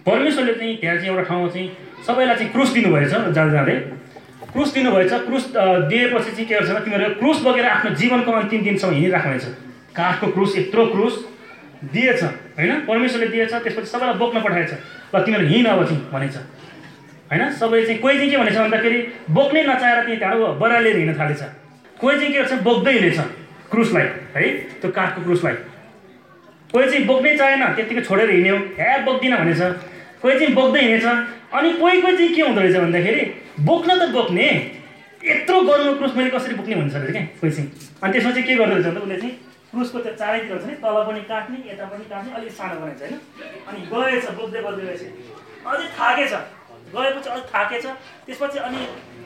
परमेश्वरले चाहिँ त्यहाँ चाहिँ एउटा ठाउँमा चाहिँ सबैलाई चाहिँ क्रुस दिनुभएछ जाँदै जाँदै क्रुस दिनुभएछ क्रुस दिएपछि चाहिँ के गर्छ तिमीहरू क्रुस बोकेर आफ्नो जीवनको अन्तिम दिनसम्म हिँडिराख्नेछ काठको क्रुस यत्रो क्रुस दिएछ होइन? परमेश्वरले दिएछ त्यसपछि सबैलाई बोक्न पठाएछ ल तिमीहरू हिँड अब चाहिँ भनेछ। होइन? सबै चाहिँ कोही चाहिँ के भनेछ भन्दाखेरि बोक्नै नचाहेर त्यही त्यहाँ बरालेर हिँड्न थालेछ। कोही चाहिँ के गर्छ बोक्दै हिँडेछ क्रुसलाई है? त्यो काठको क्रुसलाई। कोही चाहिँ बोक्नै चाहेन त्यत्तिकै छोडेर हिँड्यो ह्या बोक्दिनँ भनेछ। कोही चाहिँ बोक्दै हिँडेछ अनि कोही कोही चाहिँ के हुँदो रहेछ भन्दाखेरि बोक्न त बोक्ने। यत्रो गर्नु क्रुस मैले कसरी बोक्ने भन्छ रहेछ क्या कोही चाहिँ। अनि त्यसमा चाहिँ के गर्दो रहेछ भन्दा उसले चाहिँ क्रुसको त्यो चारैतिर हुन्छ नि तल पनि काट्ने यता पनि काट्ने अलिक सानो बनाएछ होइन। अनि गएछ बोक्दै गर्दै गएछ। अझै थाकेछ गएपछि अझै थाकेछ त्यसपछि अनि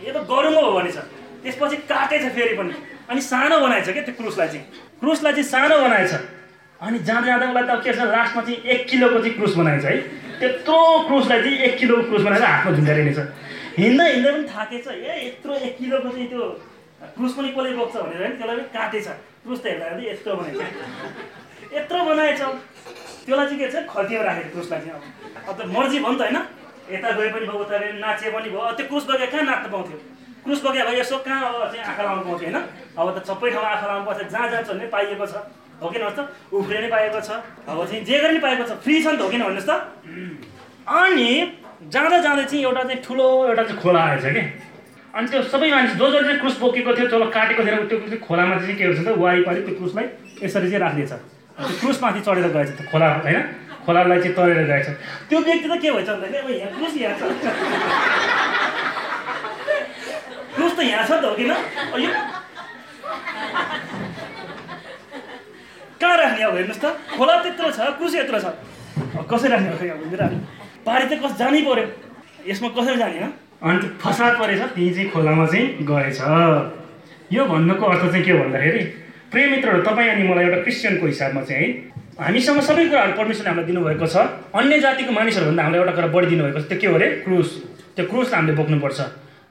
यो त गरौँ हो भनेछ। त्यसपछि काटेछ फेरि पनि। अनि सानो बनाएछ क्या त्यो क्रुसलाई चाहिँ। क्रुसलाई चाहिँ सानो बनाएछ। अनि जाँदा जाँदा उसलाई त के छ लास्टमा चाहिँ एक किलोको चाहिँ क्रुस बनाएछ है। त्यत्रो क्रुसलाई चाहिँ एक किलोको क्रुस बनाएर हातमा झुन्डाएर हिँडेछ। हिँड्दा हिँड्दै पनि थाकेछ ए यत्रो एक किलोको चाहिँ त्यो क्रुस पनि कसले बोक्छ भनेर नि त्यसलाई पनि काटेछ। क्रुस त हेर्दा यत्रो बनाएछ। यत्रो बनाएछ। त्यसलाई चाहिँ के छ खल्तीमा राखेको क्रुसलाई चाहिँ अब। त मर्जी भयो नि त होइन। यता गए पनि भयो उता नाचे पनि भयो। त्यो क्रुस बोकेर कहाँ नाच्न पाउँथ्यो? क्रुस बोके भए यसो कहाँ चाहिँ आँखा लाउनु पाउँथ्यो होइन? अब त सबै ठाउँमा आँखा लाउनु पर्छ जहाँ जहाँ छ भने पाइएको छ। भन्नुहोस् त? उफ्रिने पाएको छ। अब चाहिँ जे गरे पनि पाएको छ। फ्री छ नि त हो किन भन्नुहोस् त? अनि जाँदा जाँदै चाहिँ एउटा चाहिँ ठुलो एउटा चाहिँ खोला आएछ कि। अनि त्यो सबै मान्छे जो जसले चाहिँ क्रुस बोकेको थियो जसलाई काटेको थिएन त्यो खोलामा चाहिँ के गर्छ त? वारिपारि त्यो क्रुसलाई यसरी चाहिँ राखिदिएछ। त्यो क्रुसमाथि चढेर गएछ त्यो खोला होइन? खोलालाई चाहिँ तरेर गएछ। त्यो व्यक्ति त के भएछ भन्दाखेरि यहाँ क्रुस यहाँ छ। क्रुस त यहाँ छ नि त हो किन कहाँ राख्ने अब हेर्नुहोस् त खोला त्यत्रो छ क्रुस यत्रो छ कसरी राख्ने हो अब मेरो पारी त कस जानै पर्यो यसमा कसरी जाने हो अनि त्यो फसाद परेछ त्यही चाहिँ खोलामा चाहिँ गएछ यो भन्नुको अर्थ चाहिँ के हो भन्दाखेरि प्रिय मित्रहरू तपाईँ अनि मलाई एउटा क्रिस्चियनको हिसाबमा चाहिँ है हामीसँग सबै कुराहरू परमेश्वरले हामीलाई दिनुभएको छ अन्य जातिको मानिसहरूभन्दा हामीलाई एउटा कुरा बढी दिनुभएको छ त्यो के हो अरे क्रुस त्यो क्रुसलाई हामीले बोक्नुपर्छ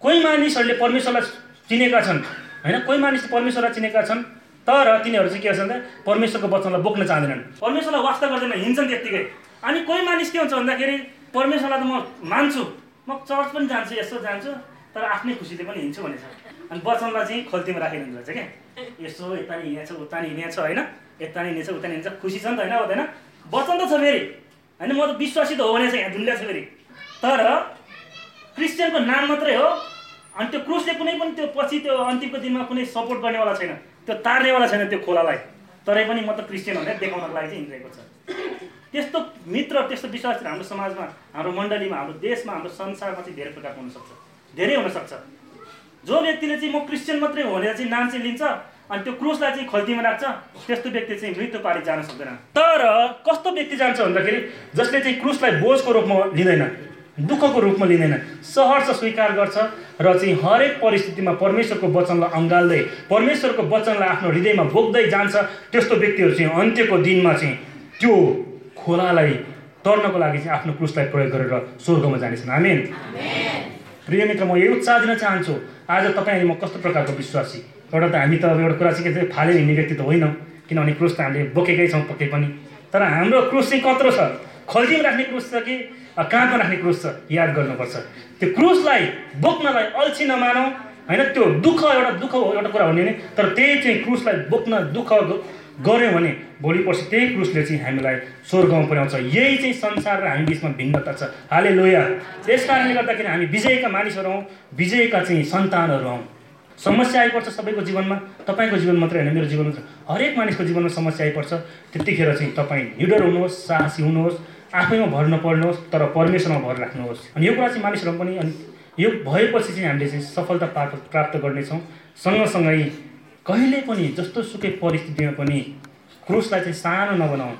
कोही मानिसहरूले परमेश्वरलाई चिनेका छन् होइन कोही मानिसले परमेश्वरलाई चिनेका छन् तर तिनीहरू चाहिँ के गर्छ भन्दा परमेश्वरको वचनलाई बोक्न चाहँदैनन्। परमेश्वरलाई वास्ता गर्दैन हिँड्छन् त्यत्तिकै। अनि कोही मानिस के हुन्छ भन्दाखेरि परमेश्वरलाई त म मान्छु। म चर्च पनि जान्छु यसो जान्छु तर आफ्नै खुसीले पनि हिँड्छु भनेछ। अनि वचनलाई चाहिँ खल्तीमा हुँदो रहेछ क्या। यसो यता नि हिँडेछ उता नि हिँडेछ होइन? यता नि हिँडेछ उता नि हिँड्छ खुसी छ नि त होइन? हुँदैन वचन त छ फेरि। होइन? म त विश्वासी त हो भने चाहिँ यहाँ झुन्ड्या छ फेरि। तर क्रिस्चियनको नाम मात्रै हो। अनि त्यो क्रुसले कुनै पनि त्यो पछि त्यो अन्तिमको दिनमा कुनै सपोर्ट गर्नेवाला छैन। त्यो तार्नेवाला छैन त्यो खोलालाई। तरै पनि म त क्रिस्चियन भनेर देखाउनको लागि चाहिँ हिँडिरहेको छ। त्यस्तो मित्र त्यस्तो विश्वास हाम्रो समाजमा हाम्रो मण्डलीमा हाम्रो देशमा हाम्रो संसारमा चाहिँ धेरै प्रकारको हुनसक्छ। धेरै हुनसक्छ। जो व्यक्तिले चाहिँ म क्रिस्चियन मात्रै हो भनेर चाहिँ नाम चाहिँ लिन्छ अनि त्यो क्रुसलाई चाहिँ खल्तीमा राख्छ त्यस्तो व्यक्ति चाहिँ मृत्यु पारी जान सक्दैन। तर कस्तो व्यक्ति जान्छ भन्दाखेरि जसले चाहिँ क्रुसलाई बोझको रूपमा लिँदैन। दुःखको रूपमा लिँदैन। सहर्ष स्वीकार गर्छ र चाहिँ हरेक परिस्थितिमा परमेश्वरको वचनलाई अँगाल्दै परमेश्वरको वचनलाई आफ्नो हृदयमा बोक्दै जान्छ त्यस्तो व्यक्तिहरू चाहिँ अन्त्यको दिनमा चाहिँ त्यो खोलालाई तर्नको लागि चाहिँ आफ्नो क्रुसलाई प्रयोग गरेर स्वर्गमा जानेछन्। आमेन। प्रिय मित्र म यही उत्साह दिन चाहन्छु। आज तपाईँ म कस्तो प्रकारको विश्वासी? एउटा त हामी त एउटा कुरा चाहिँ के छ फालेर हिँड्ने व्यक्ति त होइनौँ किनभने क्रुस त हामीले बोकेकै छौँ पक्कै पनि। तर हाम्रो क्रुस चाहिँ कत्रो छ? खल्जीमा राख्ने क्रुस छ कि? काँधमा राख्ने क्रुस छ? याद गर्नुपर्छ। त्यो क्रुसलाई बोक्नलाई अल्छी नमानौँ। होइन त्यो दुःख एउटा दुःख एउटा कुरा हुने नै तर त्यही चाहिँ क्रुसलाई बोक्न दुःख गऱ्यौँ भने भोलि पर्सि त्यही क्रुसले चाहिँ हामीलाई स्वर्गमा पुर्याउँछ। यही चाहिँ संसार र हामी बिचमा भिन्नता छ। हाले लोया त्यस कारणले गर्दाखेरि हामी विजयका मानिसहरू हौँ विजयका चाहिँ सन्तानहरू हौँ। समस्या आइपर्छ सबैको जीवनमा। तपाईँको जीवन मात्रै होइन मेरो जीवन मात्रै। हरेक मानिसको जीवनमा समस्या आइपर्छ। त्यतिखेर चाहिँ तपाईँ निडर हुनुहोस् साहसी हुनुहोस्। आफैमा भर नपर्नुहोस् तर परमेश्वरमा भर राख्नुहोस्। अनि यो कुरा चाहिँ मानिसहरू पनि अनि यो भएपछि चाहिँ हामीले चाहिँ सफलता प्राप्त प्राप्त गर्नेछौँ। सँगसँगै कहिले पनि जस्तो सुकै परिस्थितिमा पनि क्रुसलाई चाहिँ सानो नबनाऊ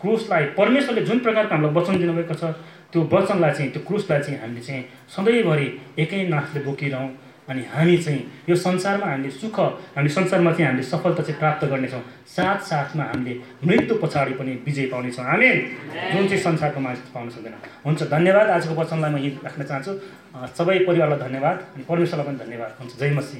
क्रुसलाई परमेश्वरले जुन प्रकारको हामीलाई वचन दिनुभएको छ त्यो वचनलाई चाहिँ त्यो क्रुसलाई चाहिँ हामीले चाहिँ सधैँभरि एकै नाथले बोकिरहँ। अनि हामी चाहिँ यो संसारमा हामीले सुख हामीले संसारमा चाहिँ हामीले सफलता चाहिँ प्राप्त गर्नेछौँ। साथसाथमा हामीले मृत्यु पछाडि पनि विजय पाउनेछौँ। हामी जुन चाहिँ संसारको मानिस पाउन सक्दैन। हुन्छ धन्यवाद। आजको वचनलाई म यही राख्न चाहन्छु। सबै परिवारलाई धन्यवाद अनि परमेश्वरलाई पनि धन्यवाद। हुन्छ जय मसी